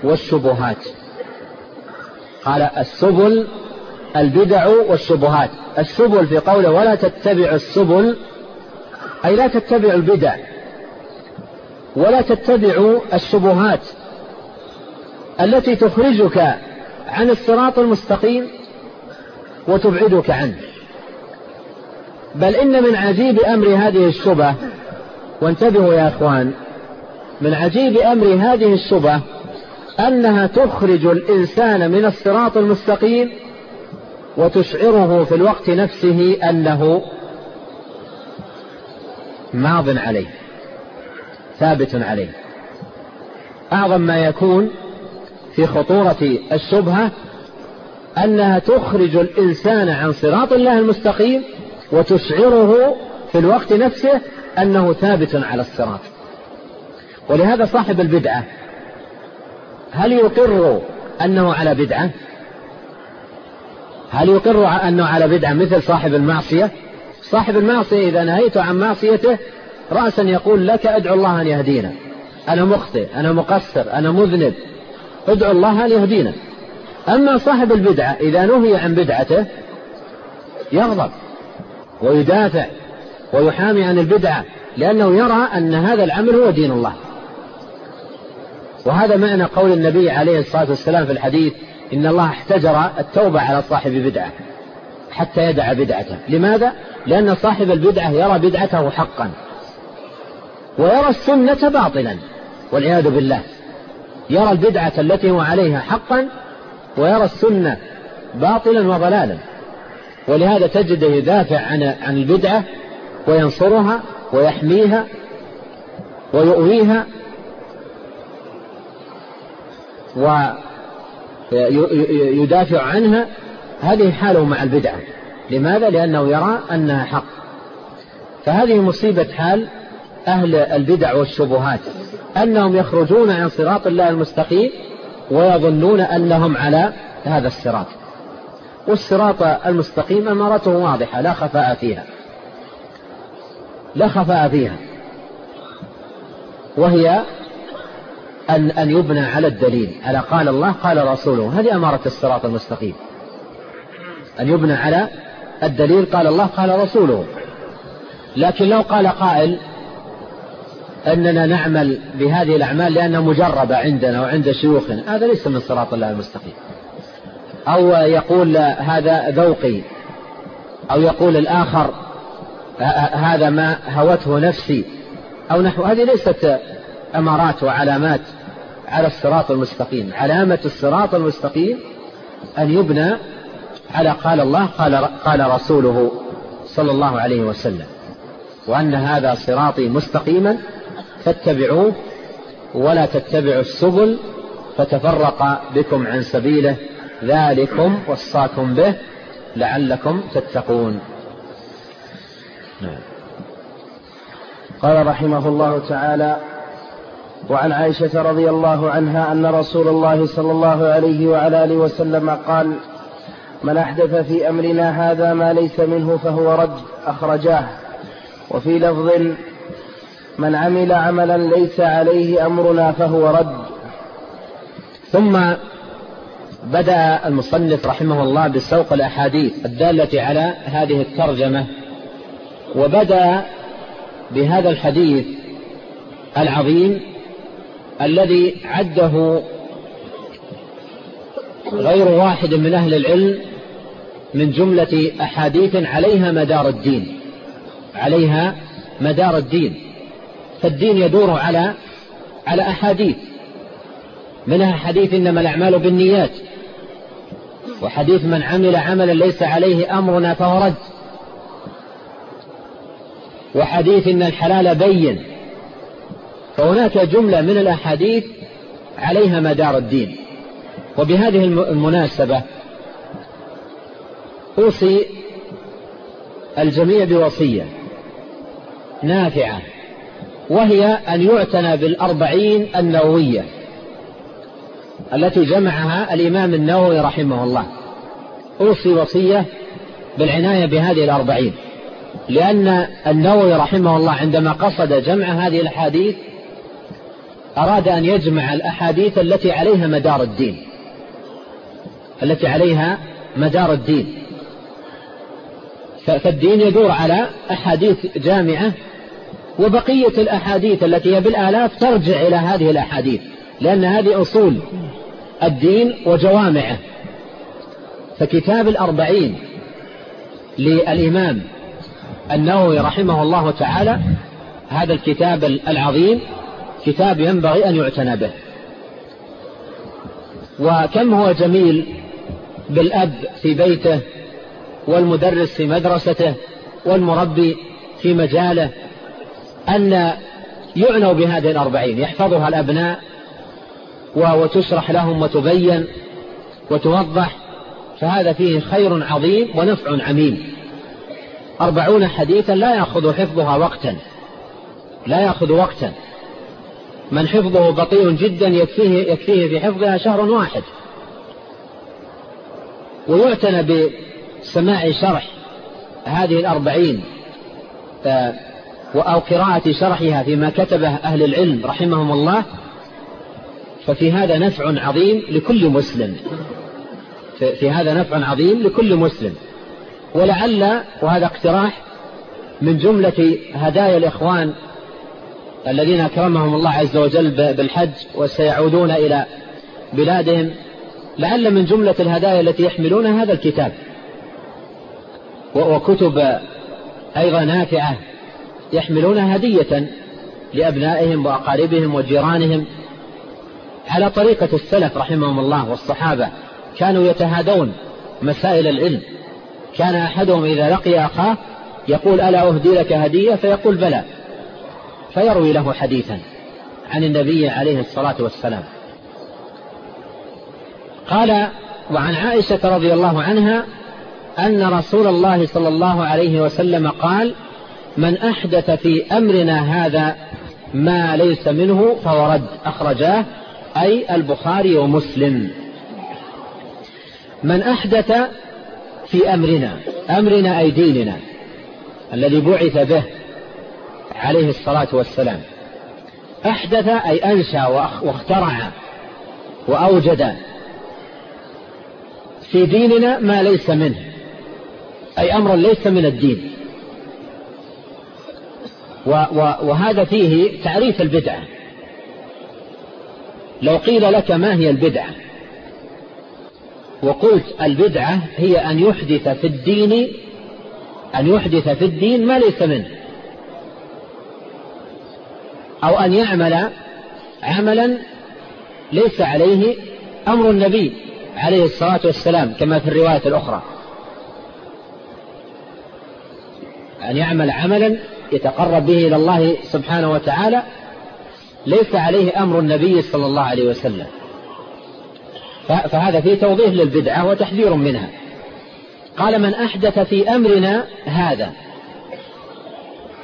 والشبهات. قال السبل البدع والشبهات السبل في قوله ولا تتبع السبل أي لا تتبع البدع ولا تتبع الشبهات التي تخرجك عن الصراط المستقيم وتبعدك عنه. بل إن من عجيب أمر هذه الشبه وانتبهوا يا أخوان من عجيب أمر هذه الشبه أنها تخرج الإنسان من الصراط المستقيم وتشعره في الوقت نفسه أنه ماض عليه ثابت عليه. أعظم ما يكون في خطورة الشبهة أنها تخرج الإنسان عن صراط الله المستقيم وتشعره في الوقت نفسه أنه ثابت على الصراط. ولهذا صاحب البدعة هل يقر أنه على بدعة؟ هل يقر أنه على بدعة مثل صاحب المعصية؟ صاحب المعصية إذا نهيت عن معصيته رأسا يقول لك أدعو الله أن يهدينا. أنا مخطئ أنا مقصر أنا مذنب. أدعو الله أن يهدينا. أما صاحب البدعة إذا نهي عن بدعته يغضب ويدافع ويحامي عن البدعة لأنه يرى أن هذا العمل هو دين الله. وهذا معنى قول النبي عليه الصلاة والسلام في الحديث إن الله احتجر التوبة على صاحب بدعة حتى يدع بدعته. لماذا؟ لأن صاحب البدعة يرى بدعته حقا ويرى السنة باطلا والعياذ بالله. يرى البدعة التي هو عليها حقا ويرى السنة باطلا وضلالا. ولهذا تجده يدافع عن عن البدعة وينصرها ويحميها ويؤويها ويدافع عنها هذه حاله مع البدعة لماذا؟ لأنه يرى أنها حق. فهذه مصيبة حال أهل البدع والشبهات أنهم يخرجون عن صراط الله المستقيم ويظنون أنهم على هذا الصراط. والصراط المستقيم أمارته واضحة لا خفاء فيها. لا خفاء فيها. وهي أن أن يبنى على الدليل على قال الله قال رسوله. هذه أمارة الصراط المستقيم. أن يبنى على الدليل قال الله قال رسوله. لكن لو قال قائل أننا نعمل بهذه الأعمال لأنها مجربة عندنا وعند شيوخنا هذا ليس من صراط الله المستقيم. أو يقول هذا ذوقي أو يقول الآخر هذا ما هوته نفسي أو نحو هذه ليست أمارات وعلامات. على الصراط المستقيم. علامة الصراط المستقيم أن يبنى على قال الله قال, قال رسوله صلى الله عليه وسلم. وأن هذا صراطي مستقيما فاتبعوه ولا تتبعوا السبل فتفرق بكم عن سبيله. ذلكم وصاكم به لعلكم تتقون. قال رحمه الله تعالى وعن عائشة رضي الله عنها أن رسول الله صلى الله عليه وعلى آله وسلم قال من أحدث في أمرنا هذا ما ليس منه فهو رد أخرجاه. وفي لفظ من عمل عملا ليس عليه أمرنا فهو رد. ثم بدأ المصنف رحمه الله بسوق الأحاديث الدالة على هذه الترجمة وبدأ بهذا الحديث العظيم الذي عده غير واحد من أهل العلم من جملة أحاديث عليها مدار الدين عليها مدار الدين. فالدين يدور على على أحاديث. منها حديث إنما الأعمال بالنيات وحديث من عمل عملا ليس عليه أمرنا فهو رد. وحديث إن الحلال بين. فهناك جملة من الأحاديث عليها مدار الدين. وبهذه المناسبة أوصي الجميع بوصية نافعة وهي أن يعتنى بالأربعين النووية التي جمعها الإمام النووي رحمه الله. أوصي وصية بالعناية بهذه الأربعين لأن النووي رحمه الله عندما قصد جمع هذه الأحاديث أراد أن يجمع الأحاديث التي عليها مدار الدين. التي عليها مدار الدين. فالدين يدور على أحاديث جامعة وبقية الأحاديث التي هي بالآلاف ترجع إلى هذه الأحاديث لأن هذه أصول الدين وجوامعه. فكتاب الأربعين للإمام النووي رحمه الله تعالى هذا الكتاب العظيم كتاب ينبغي أن يعتنى به. وكم هو جميل بالأب في بيته والمدرس في مدرسته والمربي في مجاله أن يعنوا بهذه الأربعين يحفظها الأبناء وتشرح لهم وتبين وتوضح فهذا فيه خير عظيم ونفع عميم. أربعون حديثا لا يأخذ حفظها وقتا لا يأخذ وقتا. من حفظه بطيء جدا يكفيه, يكفيه في حفظها شهر واحد. ويعتنى بسماع شرح هذه الأربعين آه، أو قراءة شرحها فيما كتبه أهل العلم رحمهم الله. ففي هذا نفع عظيم لكل مسلم. في هذا نفع عظيم لكل مسلم. ولعل وهذا اقتراح من جملة هدايا الإخوان الذين أكرمهم الله عز وجل بالحج وسيعودون إلى بلادهم لعل من جملة الهدايا التي يحملون هذا الكتاب. وكتب أيضا نافعة يحملونها هدية لأبنائهم وأقاربهم وجيرانهم. على طريقة السلف رحمهم الله والصحابة كانوا يتهادون مسائل العلم. كان أحدهم إذا لقي أخاه يقول ألا أهدي لك هدية؟ فيقول بلى. فيروي له حديثا عن النبي عليه الصلاة والسلام. قال وعن عائشة رضي الله عنها أن رسول الله صلى الله عليه وسلم قال من أحدث في أمرنا هذا ما ليس منه فهو رد أخرجاه أي البخاري ومسلم. من أحدث في أمرنا أمرنا أي ديننا الذي بعث به عليه الصلاة والسلام. أحدث أي أنشأ واخترع وأوجد في ديننا ما ليس منه أي أمرا ليس من الدين. وهذا فيه تعريف البدعة. لو قيل لك ما هي البدعة وقلت البدعة هي أن يحدث في الدين أن يحدث في الدين ما ليس منه. أو أن يعمل عملا ليس عليه أمر النبي عليه الصلاة والسلام كما في الرواية الأخرى. أن يعمل عملا يتقرب به إلى الله سبحانه وتعالى ليس عليه أمر النبي صلى الله عليه وسلم. فهذا فيه توضيح للبدعة وتحذير منها. قال من أحدث في أمرنا هذا.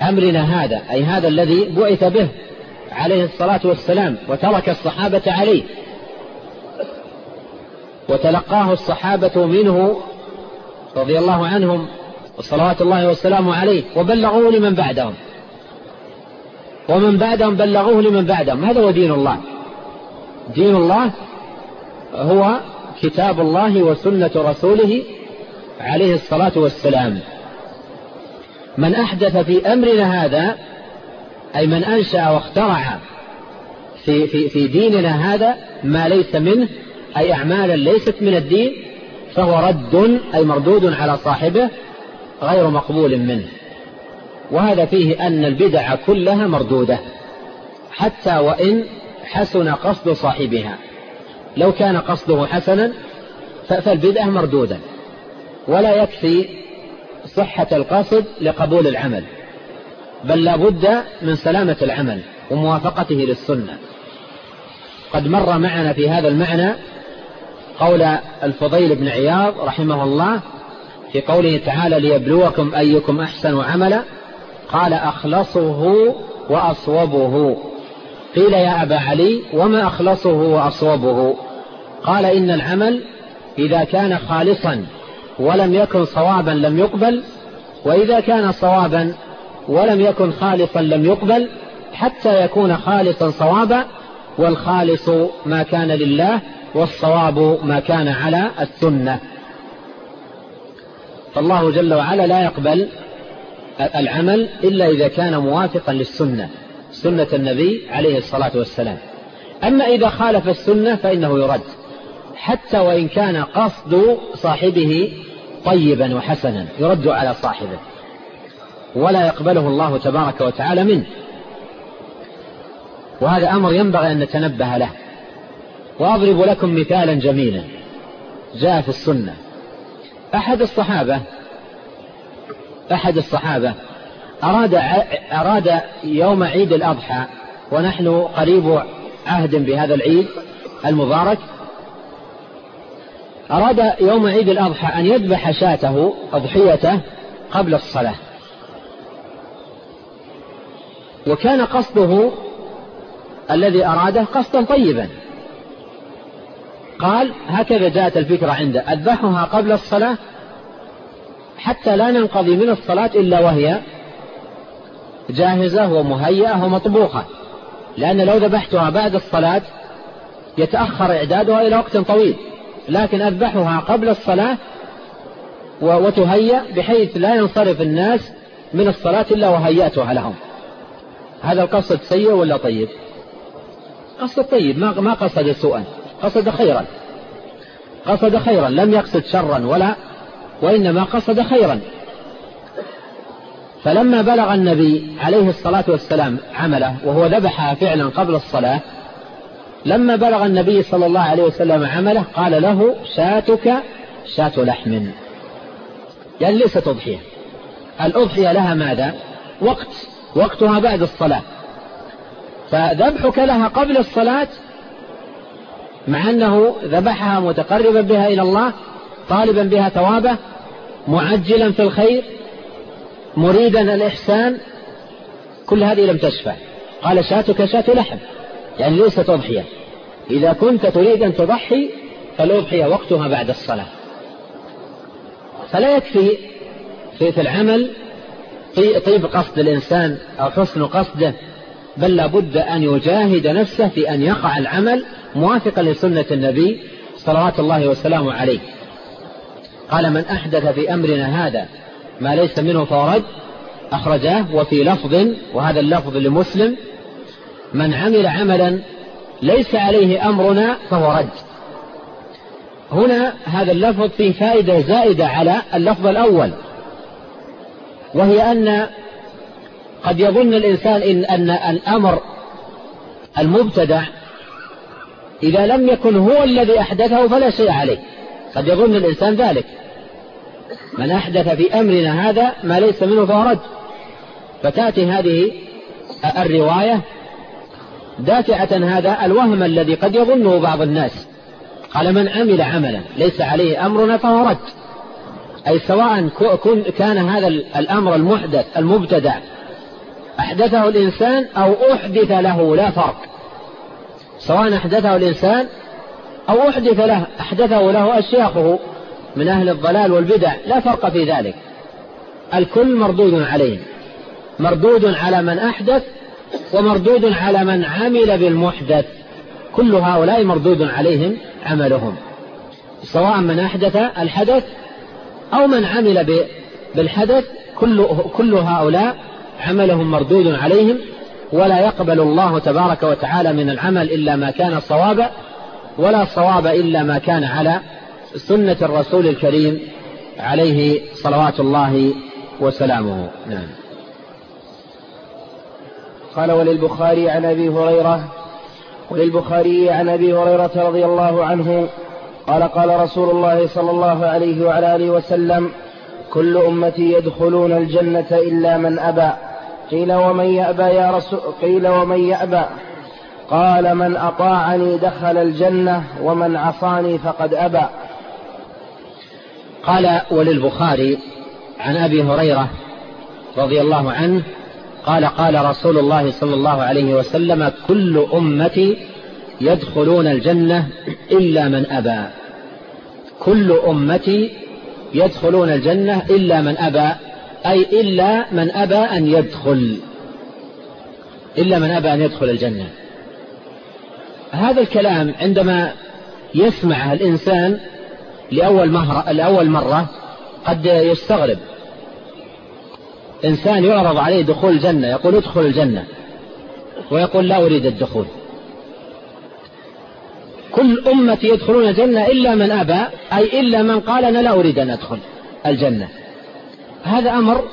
أمرنا هذا أي هذا الذي بعث به. عليه الصلاة والسلام وترك الصحابة عليه وتلقاه الصحابة منه رضي الله عنهم وصلوات الله وسلامه عليه وبلغوه لمن بعدهم. ومن بعدهم بلغوه لمن بعدهم. هذا هو دين الله. دين الله هو كتاب الله وسنة رسوله عليه الصلاة والسلام. من أحدث في أمرنا هذا أي من أنشأ واخترع في, في, في ديننا هذا ما ليس منه أي أعمالا ليست من الدين فهو رد أي مردود على صاحبه غير مقبول منه. وهذا فيه أن البدع كلها مردودة حتى وإن حسن قصد صاحبها. لو كان قصده حسنا فالبدعة مردودة. ولا يكفي صحة القصد لقبول العمل. بل لا بد من سلامة العمل وموافقته للسنة. قد مر معنا في هذا المعنى قول الفضيل بن عياض رحمه الله في قوله تعالى ليبلوكم أيكم أحسن عملا قال أخلصه وأصوبه قيل يا أبا علي وما أخلصه وأصوبه؟ قال إن العمل إذا كان خالصا ولم يكن صوابا لم يقبل وإذا كان صوابا ولم يكن خالصا لم يقبل حتى يكون خالصا صوابا والخالص ما كان لله والصواب ما كان على السنة. فالله جل وعلا لا يقبل العمل إلا إذا كان موافقا للسنة سنة النبي عليه الصلاة والسلام. أما إذا خالف السنة فإنه يرد حتى وإن كان قصد صاحبه طيبا وحسنا يرد على صاحبه. ولا يقبله الله تبارك وتعالى منه. وهذا أمر ينبغي أن نتنبه له. وأضرب لكم مثالا جميلا. جاء في السنة. أحد الصحابة أحد الصحابة أراد أراد يوم عيد الأضحى ونحن قريب عهد بهذا العيد المبارك أراد يوم عيد الأضحى أن يذبح شاته أضحيته قبل الصلاة. وكان قصده الذي أراده قصدا طيبا. قال هكذا جاءت الفكرة عنده أذبحها قبل الصلاة حتى لا ننقضي من الصلاة إلا وهي جاهزة ومهيئة ومطبوخة لأن لو ذبحتها بعد الصلاة يتأخر إعدادها إلى وقت طويل لكن أذبحها قبل الصلاة وتهيأ بحيث لا ينصرف الناس من الصلاة إلا وهيأتها لهم. هذا القصد سيء ولا طيب؟ قصد طيب ما ما قصد سوءا. قصد خيرا. قصد خيرا لم يقصد شرا ولا وإنما قصد خيرا. فلما بلغ النبي عليه الصلاة والسلام عمله وهو ذبحها فعلا قبل الصلاة لما بلغ النبي صلى الله عليه وسلم عمله قال له شاتك شات لحم. يعني ليست أضحية الأضحية لها ماذا؟ وقت. وقتها بعد الصلاة. فذبحك لها قبل الصلاة مع أنه ذبحها متقربا بها إلى الله طالبا بها ثوابه معجلا في الخير مريدا الإحسان كل هذه لم تشفع. قال شاتك شات لحم يعني ليست أضحية إذا كنت تريد أن تضحي فالأضحية وقتها بعد الصلاة. فلا يكفي في العمل طيب قصد الإنسان أو حسن قصده بل لابد أن يجاهد نفسه في أن يقع العمل موافقا لسنة النبي صلوات الله وسلامه عليه. قال من أحدث في أمرنا هذا ما ليس منه فورد أخرجاه وفي لفظ وهذا اللفظ لمسلم من عمل عملا ليس عليه أمرنا فهو رد. هنا هذا اللفظ فيه فائدة زائدة على اللفظ الأول. وهي أن قد يظن الإنسان إن أن الأمر المبتدع إذا لم يكن هو الذي أحدثه فلا شيء عليه. قد يظن الإنسان ذلك. من أحدث في أمرنا هذا ما ليس منه فهو رد. فتأتي هذه الرواية دافعة هذا الوهم الذي قد يظنه بعض الناس. قال من عمل عملا ليس عليه أمرنا فهو رد. أي سواء كان هذا الأمر المحدث المبتدع. أحدثه الإنسان أو أحدث له لا فرق. سواء أحدثه الإنسان أو أحدث له أحدثه له أشياخه من أهل الضلال والبدع. لا فرق في ذلك. الكل مردود عليهم مردود على من أحدث ومردود على من عمل بالمحدث. كل هؤلاء مردود عليهم عملهم. سواء من أحدث الحدث أو من عمل بالحدث كل, كل هؤلاء عملهم مردود عليهم ولا يقبل الله تبارك وتعالى من العمل إلا ما كان صوابا ولا صواب إلا ما كان على سنة الرسول الكريم عليه صلوات الله وسلامه. نعم. قال وللبخاري عن أبي هريرة وللبخاري عن أبي هريرة رضي الله عنه قال قال رسول الله صلى الله عليه وعلى آله وسلم كل أمتي يدخلون الجنة إلا من أبى. قيل ومن يأبى يا رسول قيل ومن يأبى. قال من أطاعني دخل الجنة ومن عصاني فقد أبى. قال وللبخاري عن أبي هريرة رضي الله عنه قال قال رسول الله صلى الله عليه وسلم كل أمتي يدخلون الجنة إلا من أبى. كل أمتي يدخلون الجنة إلا من أبى أي إلا من أبى أن يدخل. إلا من أبى أن يدخل الجنة. هذا الكلام عندما يسمعه الإنسان لأول, مهر لأول مرة قد يستغرب. إنسان يعرض عليه دخول الجنة يقول ادخل الجنة ويقول لا أريد الدخول. كل أمتي يدخلون الجنة إلا من أبى أي إلا من قال أنا لا أريد أن أدخل الجنة. هذا أمر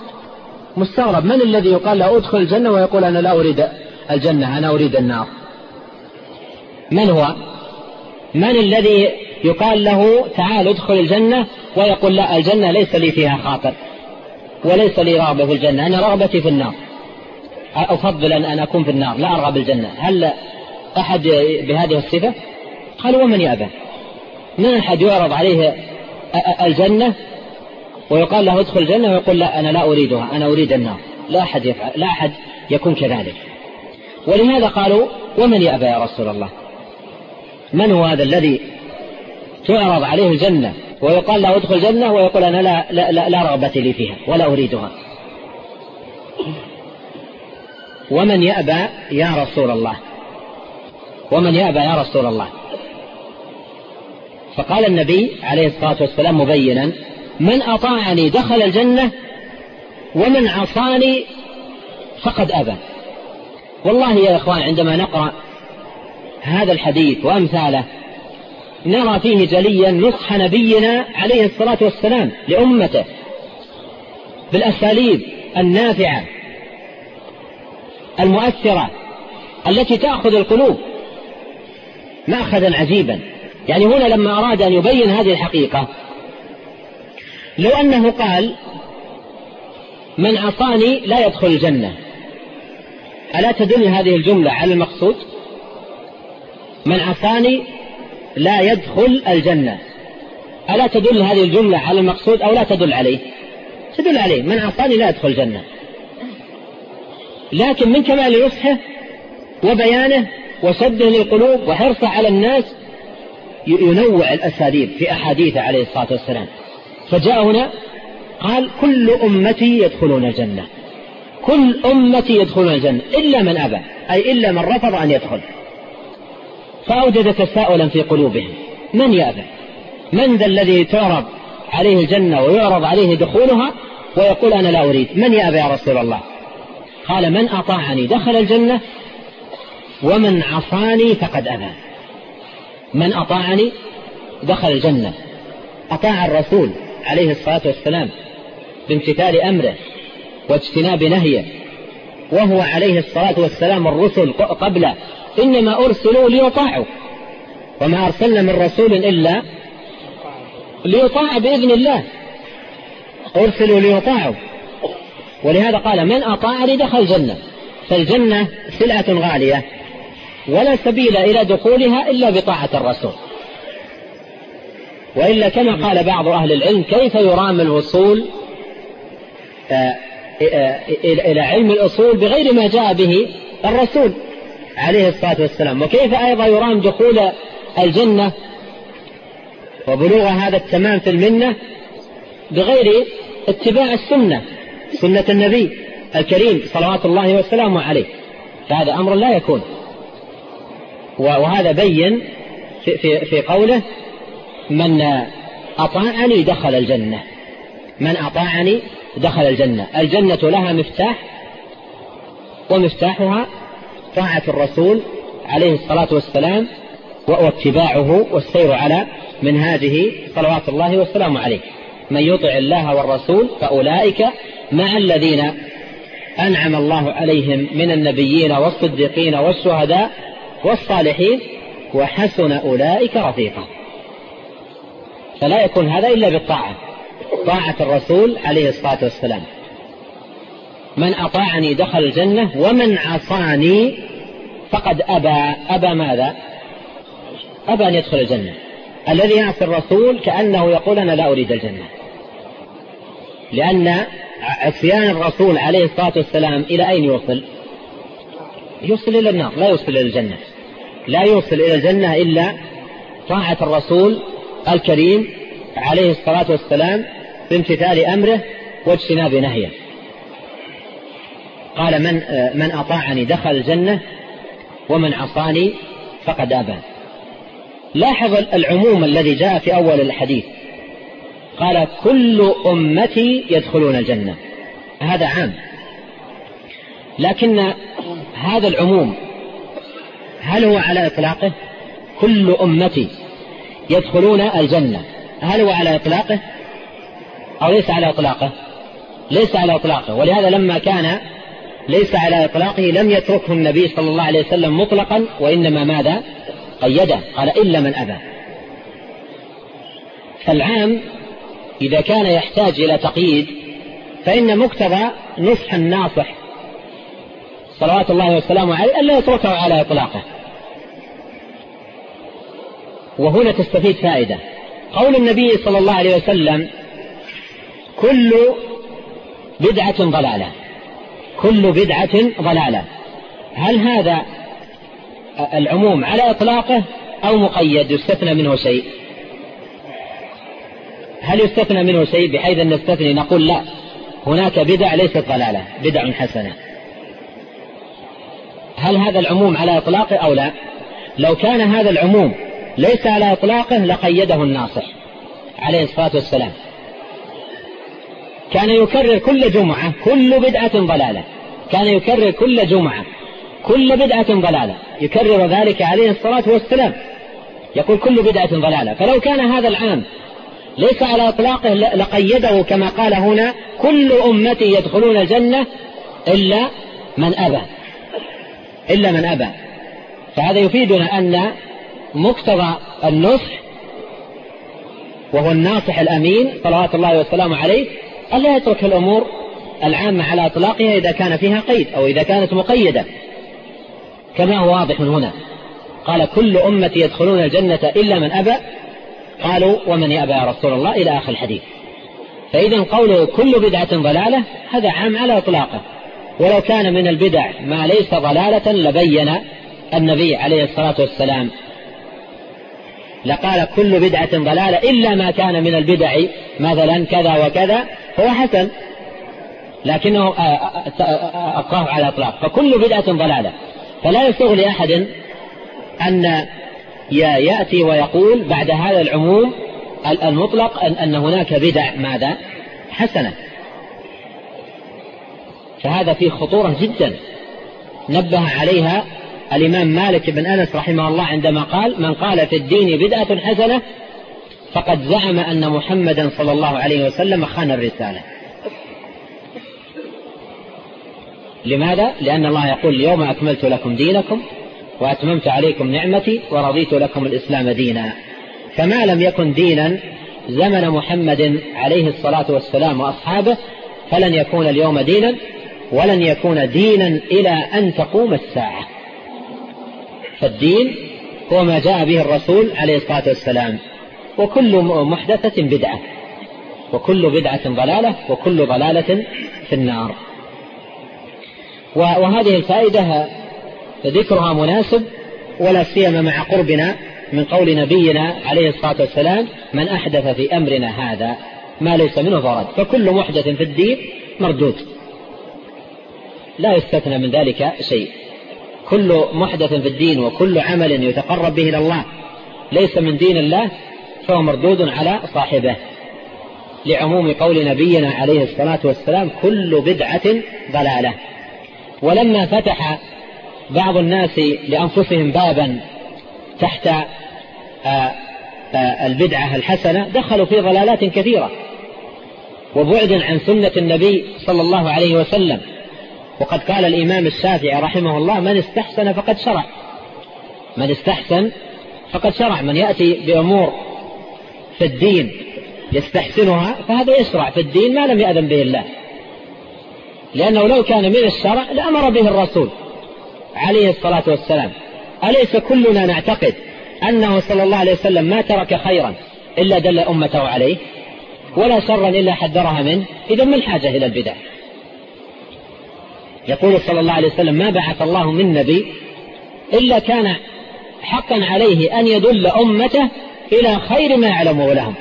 مستغرب. من الذي يقال له ادخل الجنة ويقول أنا لا أريد الجنة أنا أريد النار؟ من هو؟ من الذي يقال له تعال ادخل الجنة ويقول لا الجنة ليس لي فيها خاطر وليس لي رغبة في الجنة أنا رغبتي في النار. أفضل أن أكون في النار لا أرغب الجنة هل أحد بهذه الصفة؟ قال ومن يأبى ما أحد يعرض عليه الجنة؟ ويقال له ادخل الجنة ويقول لا أنا لا أريدها أنا أريد النار. لا أحد يفعل لا أحد يكون كذلك. ولهذا قالوا ومن يأبى يا رسول الله؟ من هو هذا الذي تعرض عليه الجنة؟ ويقال له ادخل الجنة ويقول أنا لا, لا, لا, لا رغبة لي فيها ولا أريدها. ومن يأبى يا رسول الله؟ ومن يأبى يا رسول الله؟ فقال النبي عليه الصلاة والسلام مبينا من أطاعني دخل الجنة ومن عصاني فقد أبى. والله يا إخوان عندما نقرأ هذا الحديث وأمثاله نرى فيه جليا نصح نبينا عليه الصلاة والسلام لأمته بالأساليب النافعة المؤثرة التي تأخذ القلوب مأخذا عجيبا. يعني هنا لما أراد أن يبين هذه الحقيقة لو أنه قال من عصاني لا يدخل الجنة. ألا تدل هذه الجملة على المقصود؟ من عصاني لا يدخل الجنة. ألا تدل هذه الجملة على المقصود أو لا تدل عليه؟ تدل عليه. من عصاني لا يدخل الجنة. لكن من كمال نصحه وبيانه وسده للقلوب وحرصه على الناس ينوع الأساليب في أحاديثه عليه الصلاة والسلام. فجاء هنا قال كل أمتي يدخلون الجنة. كل أمتي يدخلون الجنة إلا من أبى أي إلا من رفض أن يدخل. فأوجد تساؤلا في قلوبهم. من يأبى من ذا الذي تعرض عليه الجنة ويعرض عليه دخولها ويقول أنا لا أريد؟ من يأبى يا رسول الله؟ قال من أطاعني دخل الجنة ومن عصاني فقد أبى. من أطاعني دخل الجنة. أطاع الرسول عليه الصلاة والسلام بامتثال أمره واجتناب نهيه وهو عليه الصلاة والسلام الرسل قبله إنما أرسلوا ليطاعوا وما أرسلنا من رسول إلا ليطاع بإذن الله. أرسلوا ليطاعوا. ولهذا قال من أطاعني دخل الجنة. فالجنة سلعة غالية. ولا سبيل إلى دخولها إلا بطاعة الرسول. وإلا كما قال بعض أهل العلم كيف يرام الوصول آه، آه، إلى علم الأصول بغير ما جاء به الرسول عليه الصلاة والسلام؟ وكيف أيضا يرام دخول الجنة وبلوغ هذا التمام في المنة بغير اتباع السنة سنة النبي الكريم صلوات الله وسلامه عليه؟ فهذا أمر لا يكون. وهذا بين في, في, في قوله من أطاعني دخل الجنة. من أطاعني دخل الجنة. الجنة لها مفتاح ومفتاحها طاعة الرسول عليه الصلاة والسلام واتباعه والسير على منهاجه صلوات الله والسلام عليه. من يطع الله والرسول فأولئك مع الذين أنعم الله عليهم من النبيين والصديقين والشهداء والصالحين وحسن أولئك رفيقا. فلا يكون هذا إلا بالطاعة. طاعة الرسول عليه الصلاة والسلام. من أطاعني دخل الجنة ومن عصاني فقد أبى. أبى ماذا؟ أبى أن يدخل الجنة. الذي يعصي الرسول كأنه يقول أنا لا أريد الجنة. لأن عصيان الرسول عليه الصلاة والسلام إلى أين يوصل؟ يوصل إلى النار لا يوصل إلى الجنة. لا يوصل إلى الجنة إلا طاعة الرسول الكريم عليه الصلاة والسلام بامتثال أمره واجتناب نهيه. قال من من أطاعني دخل الجنة ومن عصاني فقد أبى. لاحظ العموم الذي جاء في أول الحديث. قال كل أمتي يدخلون الجنة. هذا عام. لكن هذا العموم هل هو على إطلاقه؟ كل أمتي يدخلون الجنة هل هو على إطلاقه؟ أو ليس على إطلاقه؟ ليس على إطلاقه ولهذا لما كان ليس على إطلاقه لم يتركه النبي صلى الله عليه وسلم مطلقا وإنما ماذا؟ قيده قال إلا من أبى. فالعام إذا كان يحتاج إلى تقييد فإن مقتضى نصح الناصح صلوات الله وسلامه عليه ألا يتركه على إطلاقه. وهنا تستفيد فائدة. قول النبي صلى الله عليه وسلم كل بدعة ضلالة. كل بدعة ضلالة. هل هذا العموم على إطلاقه أو مقيد؟ يستثنى منه شيء. هل يستثنى منه شيء بحيث أن نستثني نقول لا هناك بدع ليست ضلالة بدع حسنة. هل هذا العموم على إطلاقه أو لا؟ لو كان هذا العموم ليس على إطلاقه لقيده الناصح عليه الصلاة والسلام. كان يكرر كل جمعة كل بدعة ضلالة. كان يكرر كل جمعة كل بدعة ضلالة. يكرر ذلك عليه الصلاة والسلام. يقول كل بدعة ضلالة. فلو كان هذا العام ليس على إطلاقه لقيده كما قال هنا كل أمتي يدخلون الجنة إلا من أبى. إلا من أبى. فهذا يفيدنا أن مقتضى النصح وهو الناصح الأمين صلوات الله وسلامه عليه ألا يترك الأمور العامة على إطلاقها إذا كان فيها قيد أو إذا كانت مقيدة. كما هو واضح من هنا. قال كل أمتي يدخلون الجنة إلا من أبى. قالوا ومن يأبى يا رسول الله؟ إلى آخر الحديث. فإذا قوله كل بدعة ضلالة هذا عام على إطلاقه. ولو كان من البدع ما ليس ضلالة لبين النبي عليه الصلاة والسلام. لقال كل بدعة ضلالة إلا ما كان من البدع مثلا كذا وكذا هو حسن. لكنه أبقاه على إطلاق فكل بدعة ضلالة. فلا يسوغ لأحد أن يأتي ويقول بعد هذا العموم المطلق أن هناك بدع ماذا؟ حسنة. فهذا فيه خطورة جدا. نبه عليها الإمام مالك بن أنس رحمه الله عندما قال من قال في الدين بدعة حسنة فقد زعم أن محمدا صلى الله عليه وسلم خان الرسالة. لماذا؟ لأن الله يقول اليوم أكملت لكم دينكم وأتممت عليكم نعمتي ورضيت لكم الإسلام دينا. فما لم يكن دينا زمن محمد عليه الصلاة والسلام وأصحابه فلن يكون اليوم دينا ولن يكون دينا إلى أن تقوم الساعة. فالدين هو ما جاء به الرسول عليه الصلاة والسلام. وكل محدثة بدعة. وكل بدعة ضلالة وكل ضلالة في النار. وهذه الفائدة ذكرها مناسب ولا سيما مع قربنا من قول نبينا عليه الصلاة والسلام من أحدث في أمرنا هذا ما ليس منه فرد فكل محدث في الدين مردود. لا يستثنى من ذلك شيء. كل محدث في الدين وكل عمل يتقرب به إلى الله ليس من دين الله فهو مردود على صاحبه. لعموم قول نبينا عليه الصلاة والسلام كل بدعة ضلالة. ولما فتح بعض الناس لأنفسهم بابا تحت آه، آه، البدعة الحسنة دخلوا في ضلالات كثيرة. وبعد عن سنة النبي صلى الله عليه وسلم وقد قال الإمام الشافعي رحمه الله من استحسن فقد شرع. من استحسن فقد شرع. من يأتي بأمور في الدين يستحسنها فهذا يشرع. في الدين ما لم يأذن به الله. لأنه لو كان من الشرع لأمر به الرسول عليه الصلاة والسلام. أليس كلنا نعتقد أنه صلى الله عليه وسلم ما ترك خيرا إلا دل أمته عليه ولا شرا إلا حذرها منه؟ إذا ما الحاجة إلى البدع؟ يقول صلى الله عليه وسلم ما بعث الله من نبي إلا كان حقا عليه أن يدل أمته إلى خير ما يعلمه لهم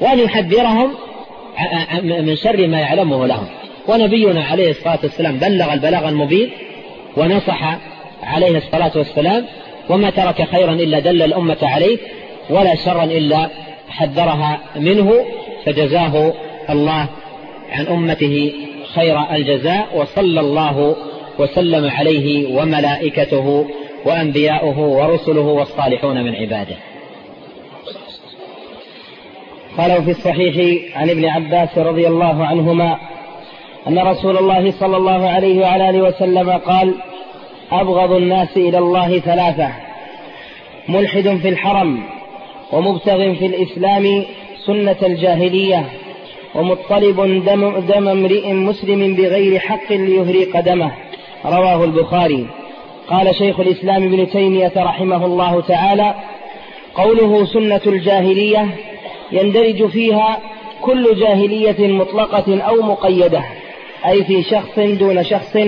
وأن يحذرهم من شر ما يعلمه لهم. ونبينا عليه الصلاة والسلام بلغ البلاغ المبين ونصح عليه الصلاة والسلام وما ترك خيرا إلا دل الأمة عليه ولا شرا إلا حذرها منه فجزاه الله عن أمته خير الجزاء وصلى الله وسلم عليه وملائكته وأنبياؤه ورسله والصالحون من عباده. قالوا في الصحيح عن ابن عباس رضي الله عنهما أن رسول الله صلى الله عليه وعلى آله وسلم قال أبغض الناس إلى الله ثلاثة ملحد في الحرم ومبتغ في الإسلام سنة الجاهلية ومطلب دم, دم امرئ مسلم بغير حق ليهريق دمه. رواه البخاري. قال شيخ الإسلام ابن تيمية رحمه الله تعالى قوله سنة الجاهلية يندرج فيها كل جاهلية مطلقة أو مقيدة أي في شخص دون شخص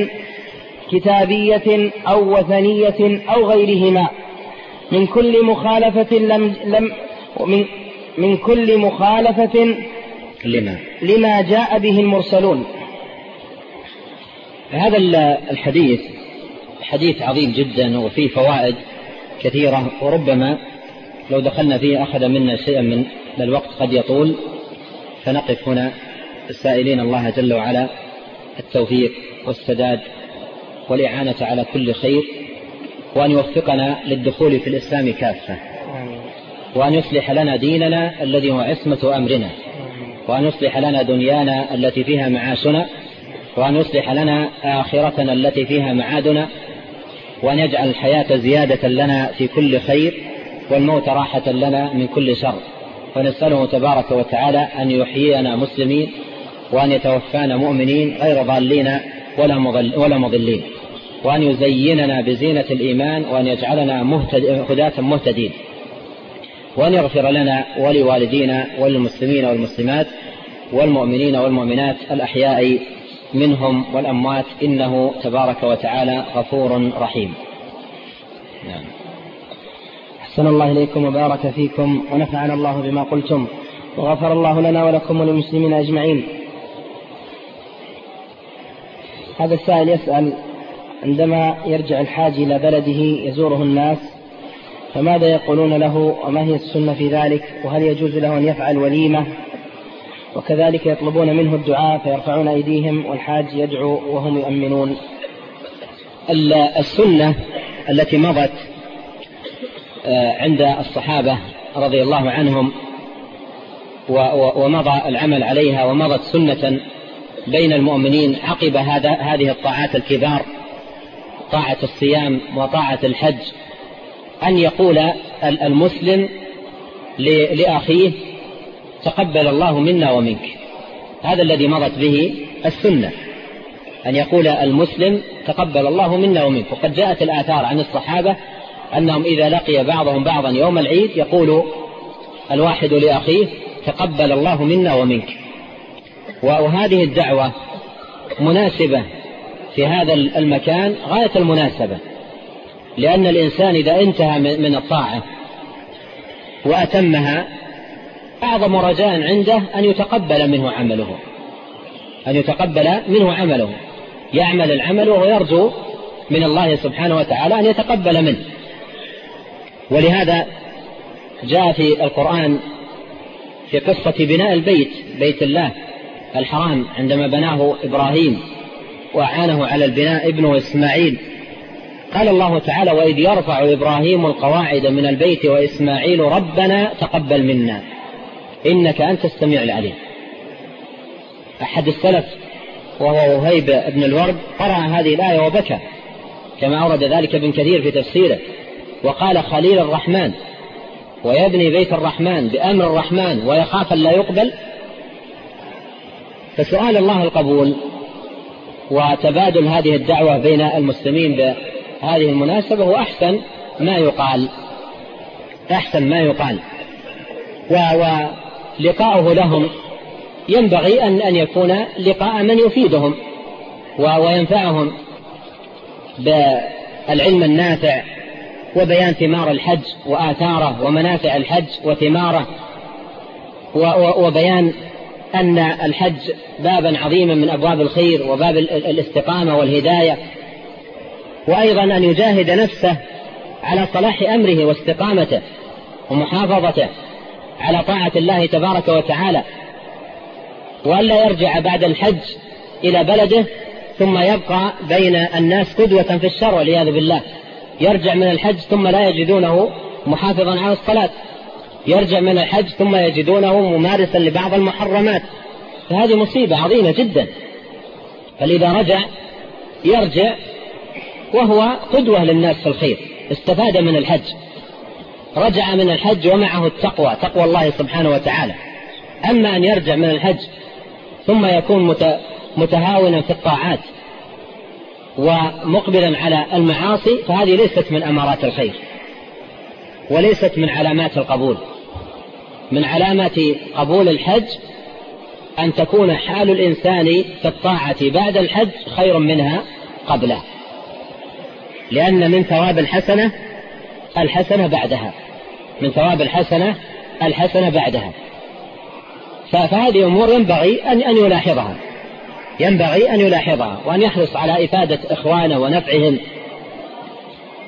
كتابية أو وثنية أو غيرهما. من كل مخالفة لم, لم من, من كل مخالفة لما لما جاء به المرسلون. هذا الحديث حديث عظيم جدا وفيه فوائد كثيرة وربما لو دخلنا فيه أخذ منا شيئا من الوقت قد يطول. فنقف هنا. السائلين الله جل وعلا التوفيق والسداد والإعانة على كل خير وأن يوفقنا للدخول في الإسلام كافة وأن يصلح لنا ديننا الذي هو عصمة أمرنا. وأن يصلح لنا دنيانا التي فيها معاشنا وأن يصلح لنا آخرتنا التي فيها معادنا وأن يجعل الحياة زيادة لنا في كل خير والموت راحة لنا من كل شر. ونسأله تبارك وتعالى أن يحيينا مسلمين وأن يتوفانا مؤمنين غير ضالين ولا, مضل ولا مضلين. وأن يزيننا بزينة الإيمان وأن يجعلنا هداة مهتدين. وأن يغفر لنا ولوالدينا وللمسلمين والمسلمات والمؤمنين والمؤمنات الأحياء منهم والأموات إنه تبارك وتعالى غفور رحيم نعم. أحسن الله إليكم وبارك فيكم ونفعنا الله بما قلتم وغفر الله لنا ولكم وللمسلمين أجمعين هذا السائل يسأل عندما يرجع الحاج إلى بلده يزوره الناس فماذا يقولون له وما هي السنة في ذلك وهل يجوز له أن يفعل وليمة؟ وكذلك يطلبون منه الدعاء فيرفعون أيديهم والحاج يدعو وهم يؤمنون. السنة التي مضت آه، عند الصحابة رضي الله عنهم ومضى العمل عليها ومضت سنة بين المؤمنين عقب هذا هذه الطاعات الكبار طاعة الصيام وطاعة الحج. أن يقول المسلم لأخيه تقبل الله منا ومنك. هذا الذي مضت به السنة أن يقول المسلم تقبل الله منا ومنك. وقد جاءت الآثار عن الصحابة أنهم إذا لقي بعضهم بعضا يوم العيد يقول الواحد لأخيه تقبل الله منا ومنك. وهذه الدعوة مناسبة في هذا المكان غاية المناسبة. لأن الإنسان إذا انتهى من الطاعة وأتمها أعظم رجاء عنده أن يتقبل منه عمله أن يتقبل منه عمله يعمل العمل وهو يرجو من الله سبحانه وتعالى أن يتقبل منه. ولهذا جاء في القرآن في قصة بناء البيت بيت الله الحرام عندما بناه إبراهيم وأعانه على البناء ابنه إسماعيل. قال الله تعالى وإذ يرفع إبراهيم القواعد من البيت وإسماعيل ربنا تقبل منا إنك أنت السميع العليم. أحد السلف وهو وهيب بن الورد قرأ هذه الآية وبكى كما أورد ذلك ابن كثير في تفسيره وقال خليل الرحمن ويبني بيت الرحمن بأمر الرحمن ويخاف لا يقبل. فسؤال الله القبول وتبادل هذه الدعوة بين المسلمين بهذه المناسبة هو أحسن ما يقال. أحسن ما يقال. ولقاؤه لهم. ينبغي أن أن يكون لقاء من يفيدهم وينفعهم بالعلم النافع وبيان ثمار الحج وآثاره ومنافع الحج وثماره وبيان أن الحج بابا عظيما من أبواب الخير وباب الاستقامة والهداية. وأيضا أن يجاهد نفسه على صلاح أمره واستقامته ومحافظته على طاعة الله تبارك وتعالى وألا يرجع بعد الحج إلى بلده ثم يبقى بين الناس قدوة في الشر والعياذ بالله. يرجع من الحج ثم لا يجدونه محافظا على الصلاة. يرجع من الحج ثم يجدونه ممارسا لبعض المحرمات. فهذه مصيبة عظيمة جدا. فإذا رجع يرجع وهو قدوة للناس في الخير استفاد من الحج رجع من الحج ومعه التقوى تقوى الله سبحانه وتعالى. أما أن يرجع من الحج ثم يكون متهاونا في الطاعات ومقبلا على المعاصي فهذه ليست من أمارات الخير وليست من علامات القبول. من علامات قبول الحج أن تكون حال الإنسان في الطاعة بعد الحج خير منها قبله. لأن من ثواب الحسنة الحسنة بعدها. من ثواب الحسنة الحسنة بعدها. فهذه أمور ينبغي أن أن يلاحظها. ينبغي أن يلاحظها وأن يحرص على إفادة إخوانه ونفعهم.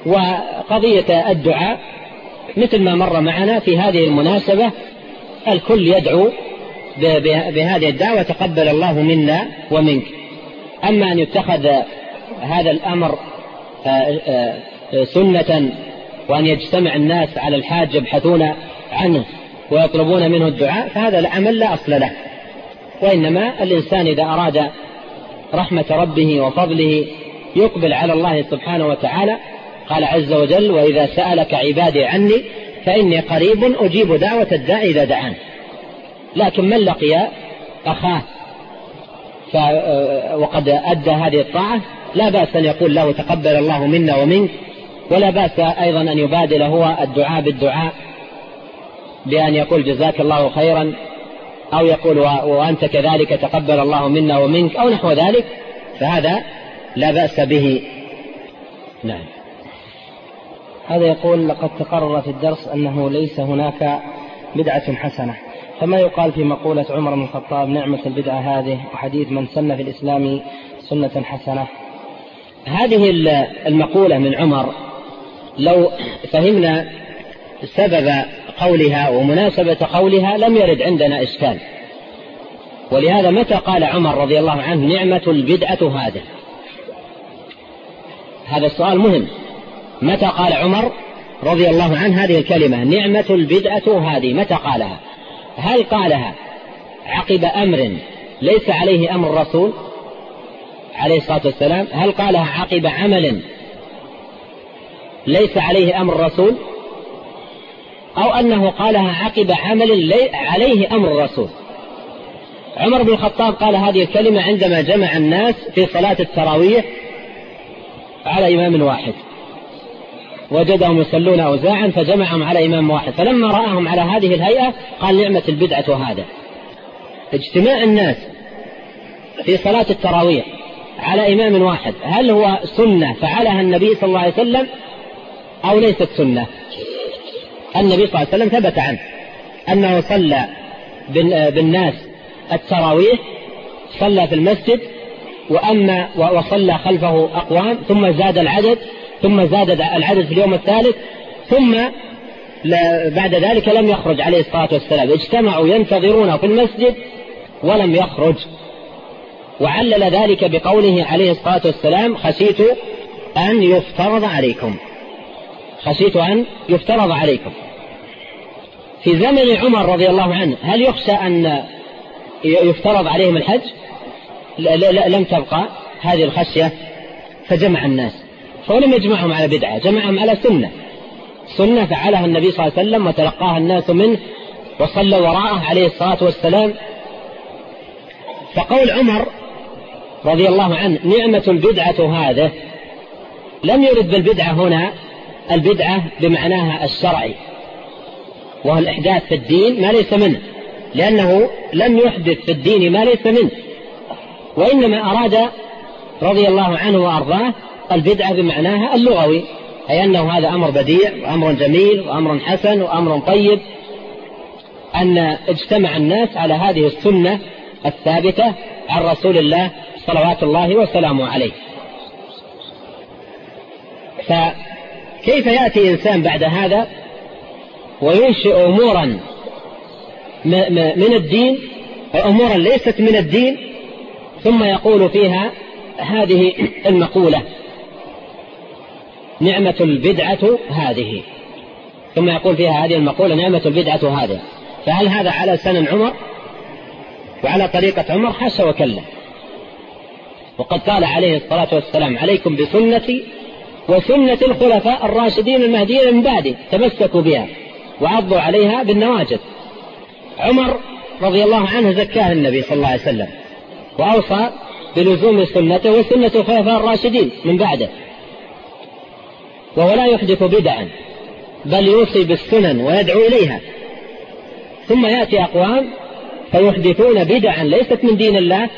وقضية الدعاء مثل ما مر معنا في هذه المناسبة الكل يدعو بهذه الدعوة تقبل الله منا ومنك. أما أن يتخذ هذا الأمر سنة وأن يجتمع الناس على الحاج يبحثون عنه ويطلبون منه الدعاء فهذا العمل لا أصل له. وإنما الإنسان إذا أراد رحمة ربه وفضله يقبل على الله سبحانه وتعالى قال عز وجل وإذا سألك عبادي عني فإني قريب أجيب دعوة الداعي إذا دعان. لكن من لقي أخاه وقد أدى هذه الطاعة؟ لا بأس أن يقول له تقبل الله منا ومنك ولا بأس أيضا أن يبادل هو الدعاء بالدعاء بأن يقول جزاك الله خيرا أو يقول وأنت كذلك تقبل الله منا ومنك أو نحو ذلك فهذا لا بأس به. نعم. هذا يقول لقد تقرر في الدرس أنه ليس هناك بدعة حسنة. فما يقال في مقولة عمر بن الخطاب نعمة البدعة هذه. وحديث من سن في الإسلام سنة حسنة. هذه المقولة من عمر لو فهمنا سبب قولها ومناسبة قولها لم يرد عندنا إشكال. ولهذا متى قال عمر رضي الله عنه نعمة البدعة هذه؟ هذا السؤال مهم. متى قال عمر رضي الله عنه هذه الكلمة نعمة البدعة هذه؟ متى قالها؟ هل قالها عقب أمر ليس عليه أمر الرسول؟ عليه الصلاة والسلام هل قالها عقب عمل ليس عليه أمر الرسول؟ أو أنه قالها عقب عمل عليه أمر الرسول؟ عمر بن الخطاب قال هذه الكلمة عندما جمع الناس في صلاة التراويح على إمام واحد. وجدهم يصلون أوزاعا فجمعهم على إمام واحد. فلما رآهم على هذه الهيئة قال نعمة البدعة هذا. اجتماع الناس في صلاة التراويح. على إمام واحد. هل هو سنة فعلها النبي صلى الله عليه وسلم أو ليست سنة؟ النبي صلى الله عليه وسلم ثبت عنه أنه صلى بالناس التراويح صلى في المسجد وأما وصلى خلفه أقوام ثم زاد العدد ثم زاد العدد في اليوم الثالث ثم بعد ذلك لم يخرج عليه الصلاة والسلام. اجتمعوا ينتظرونه في المسجد ولم يخرج. وعلل ذلك بقوله عليه الصلاة والسلام خشيت أن يفترض عليكم. خشيت أن يفترض عليكم. في زمن عمر رضي الله عنه هل يخشى أن يفترض عليهم الحج؟ لا لا لم تبقى هذه الخشية فجمع الناس. فلم يجمعهم على بدعة جمعهم على سنة. سنة فعلها النبي صلى الله عليه وسلم وتلقاها الناس منه وصلى وراءه عليه الصلاة والسلام. فقول عمر رضي الله عنه نعمة البدعة هذا لم يرد بالبدعة هنا البدعة بمعناها الشرعي. وهو الإحداث في الدين ما ليس منه لأنه لم يحدث في الدين ما ليس منه. وإنما أراد رضي الله عنه وأرضاه البدعة بمعناها اللغوي أي أنه هذا أمر بديع وأمر جميل وأمر حسن وأمر طيب. أن اجتمع الناس على هذه السنة الثابتة عن رسول الله صلوات الله وسلامه عليه. كيف يأتي إنسان بعد هذا وينشئ أمورا من الدين أمورا ليست من الدين ثم يقول فيها هذه المقولة نعمة البدعة هذه. ثم يقول فيها هذه المقولة نعمة البدعة هذه. فهل هذا على سن عمر؟ وعلى طريقة عمر؟ حاشا وكلا. وقد قال عليه الصلاة والسلام عليكم بسنتي وسنة الخلفاء الراشدين المهديين من بعدي تمسكوا بها وعضوا عليها بالنواجذ. عمر رضي الله عنه زكاه النبي صلى الله عليه وسلم وأوصى بلزوم سنته وسنة الخلفاء الراشدين من بعده. وهو لا يحدث بدعا بل يوصي بالسنن ويدعو إليها. ثم يأتي أقوام فيحدثون بدعا ليست من دين الله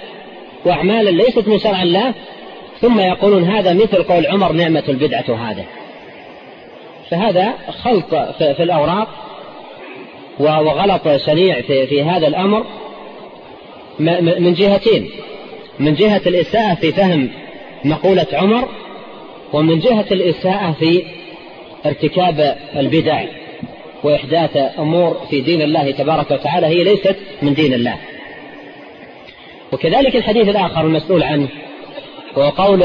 وأعمالا ليست من شرع الله ثم يقولون هذا مثل قول عمر نعمة البدعة هذا. فهذا خلط في الأوراق وغلط شنيع في, هذا الأمر من جهتين. من جهة الإساءة في فهم مقولة عمر ومن جهة الإساءة في ارتكاب البدع وإحداث أمور في دين الله تبارك وتعالى هي ليست من دين الله. وكذلك الحديث الآخر المسؤول عنه هو قول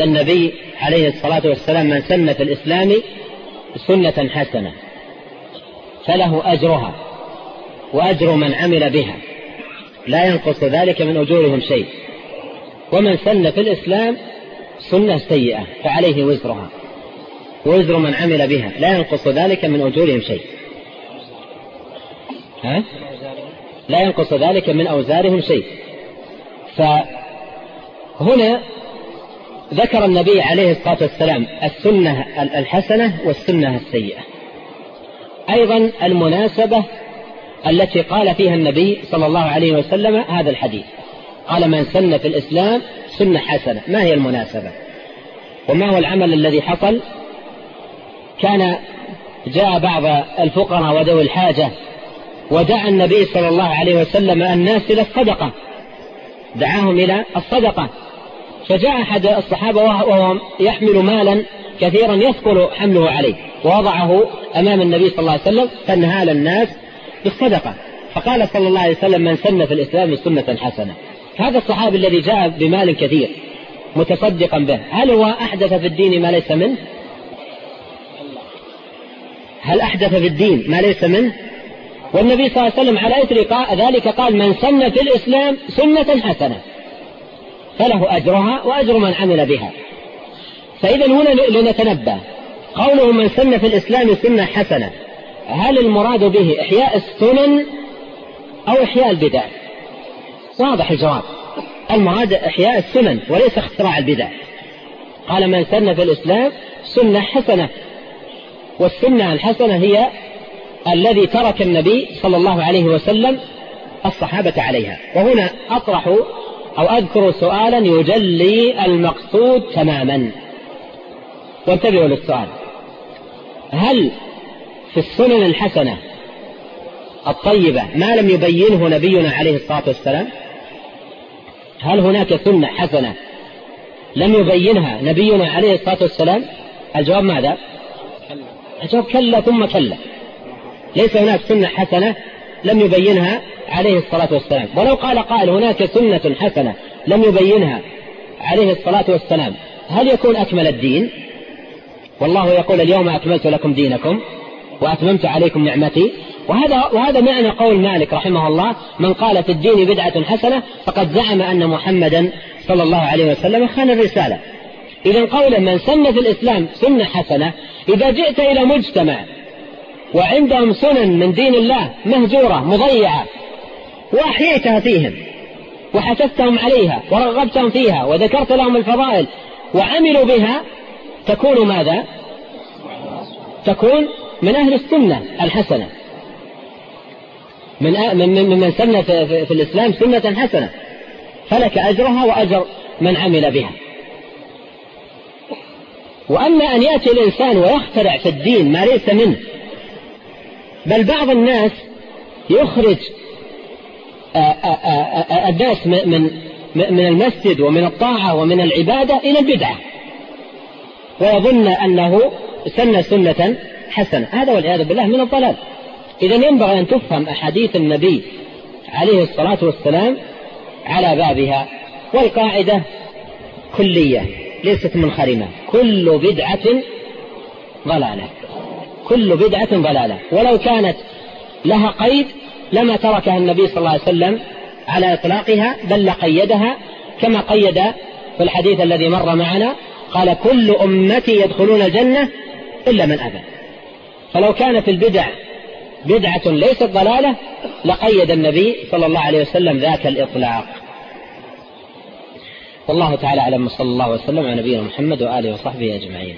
النبي عليه الصلاة والسلام من سن في الإسلام سنة حسنة فله أجرها وأجر من عمل بها لا ينقص ذلك من أجورهم شيء ومن سن في الإسلام سنة سيئة فعليه وزرها وزر من عمل بها لا ينقص ذلك من أجورهم شيء ها؟ لا ينقص ذلك من أوزارهم شيء فهنا ذكر النبي عليه الصلاة والسلام السنة الحسنة والسنة السيئة. أيضا المناسبة التي قال فيها النبي صلى الله عليه وسلم هذا الحديث. قال من سن في الإسلام سنة حسنة. ما هي المناسبة؟ وما هو العمل الذي حصل؟ كان جاء بعض الفقراء وذوي الحاجة ودعا النبي صلى الله عليه وسلم الناس إلى الصدقة. دعاهم إلى الصدقة. فجاء أحد الصحابة وهو يحمل مالا كثيرا يثقل حمله عليه ووضعه أمام النبي صلى الله عليه وسلم فانهال الناس بالصدقة. فقال صلى الله عليه وسلم من سن في الإسلام سنة حسنة. هذا الصحابي الذي جاء بمال كثير متصدقا به. هل هو أحدث في الدين ما ليس منه؟ هل أحدث في الدين ما ليس منه؟ والنبي صلى الله عليه وسلم على إثر ذلك قال من سن في الإسلام سنة حسنة فله أجرها وأجر من عمل بها. فإذا هنا لنتنبه. قوله من سن في الإسلام سنة حسنة. هل المراد به إحياء السنن أو إحياء البدع؟ واضح الجواب. المراد إحياء السنن وليس اختراع البدع. قال من سن في الإسلام سنة حسنة. والسنة الحسنة هي الذي ترك النبي صلى الله عليه وسلم الصحابة عليها. وهنا أطرح أو أذكر سؤالا يجلي المقصود تماما. وانتبهوا للسؤال. هل في السنن الحسنة الطيبة ما لم يبينه نبينا عليه الصلاة والسلام؟ هل هناك سنة حسنة لم يبينها نبينا عليه الصلاة والسلام؟ الجواب ماذا؟ الجواب كلا ثم كلا. ليس هناك سنة حسنة لم يبينها عليه الصلاة والسلام. ولو قال قائل هناك سنة حسنة لم يبينها عليه الصلاة والسلام. هل يكون أكمل الدين؟ والله يقول اليوم أكملت لكم دينكم وأتممت عليكم نعمتي. وهذا وهذا معنى قول مالك رحمه الله من قال في الدين بدعة حسنة فقد زعم أن محمدا صلى الله عليه وسلم خان الرسالة. إذا قول من سن في الإسلام سنة حسنة إذا جئت إلى مجتمع وعندهم سنن من دين الله مهجورة مضيعة. وأحييتها فيهم. وحثثتهم عليها ورغبتهم فيها وذكرت لهم الفضائل. وعملوا بها تكون ماذا؟ تكون من أهل السنة الحسنة. من من من سن في, في, في الإسلام سنة حسنة. فلك أجرها وأجر من عمل بها. وأما أن يأتي الإنسان ويخترع في الدين ما ليس منه بل بعض الناس يخرج الناس من من المسجد ومن الطاعة ومن العبادة إلى البدعة. ويظن أنه سن سنة حسنة. هذا والعياذ بالله من الضلال. إذا ينبغي أن تفهم أحاديث النبي عليه الصلاة والسلام على بابها. والقاعدة كلية ليست منخرمة. كل بدعة ضلالة. كل بدعة ضلالة. ولو كانت لها قيد لما تركها النبي صلى الله عليه وسلم على إطلاقها بل لقيدها كما قيد في الحديث الذي مر معنا قال كل أمتي يدخلون الجنة إلا من أبى فلو كانت البدع بدعة ليست ضلالة لقيد النبي صلى الله عليه وسلم ذاك الإطلاق. والله تعالى أعلم صلى الله وسلم على نبينا محمد وآله وصحبه أجمعين.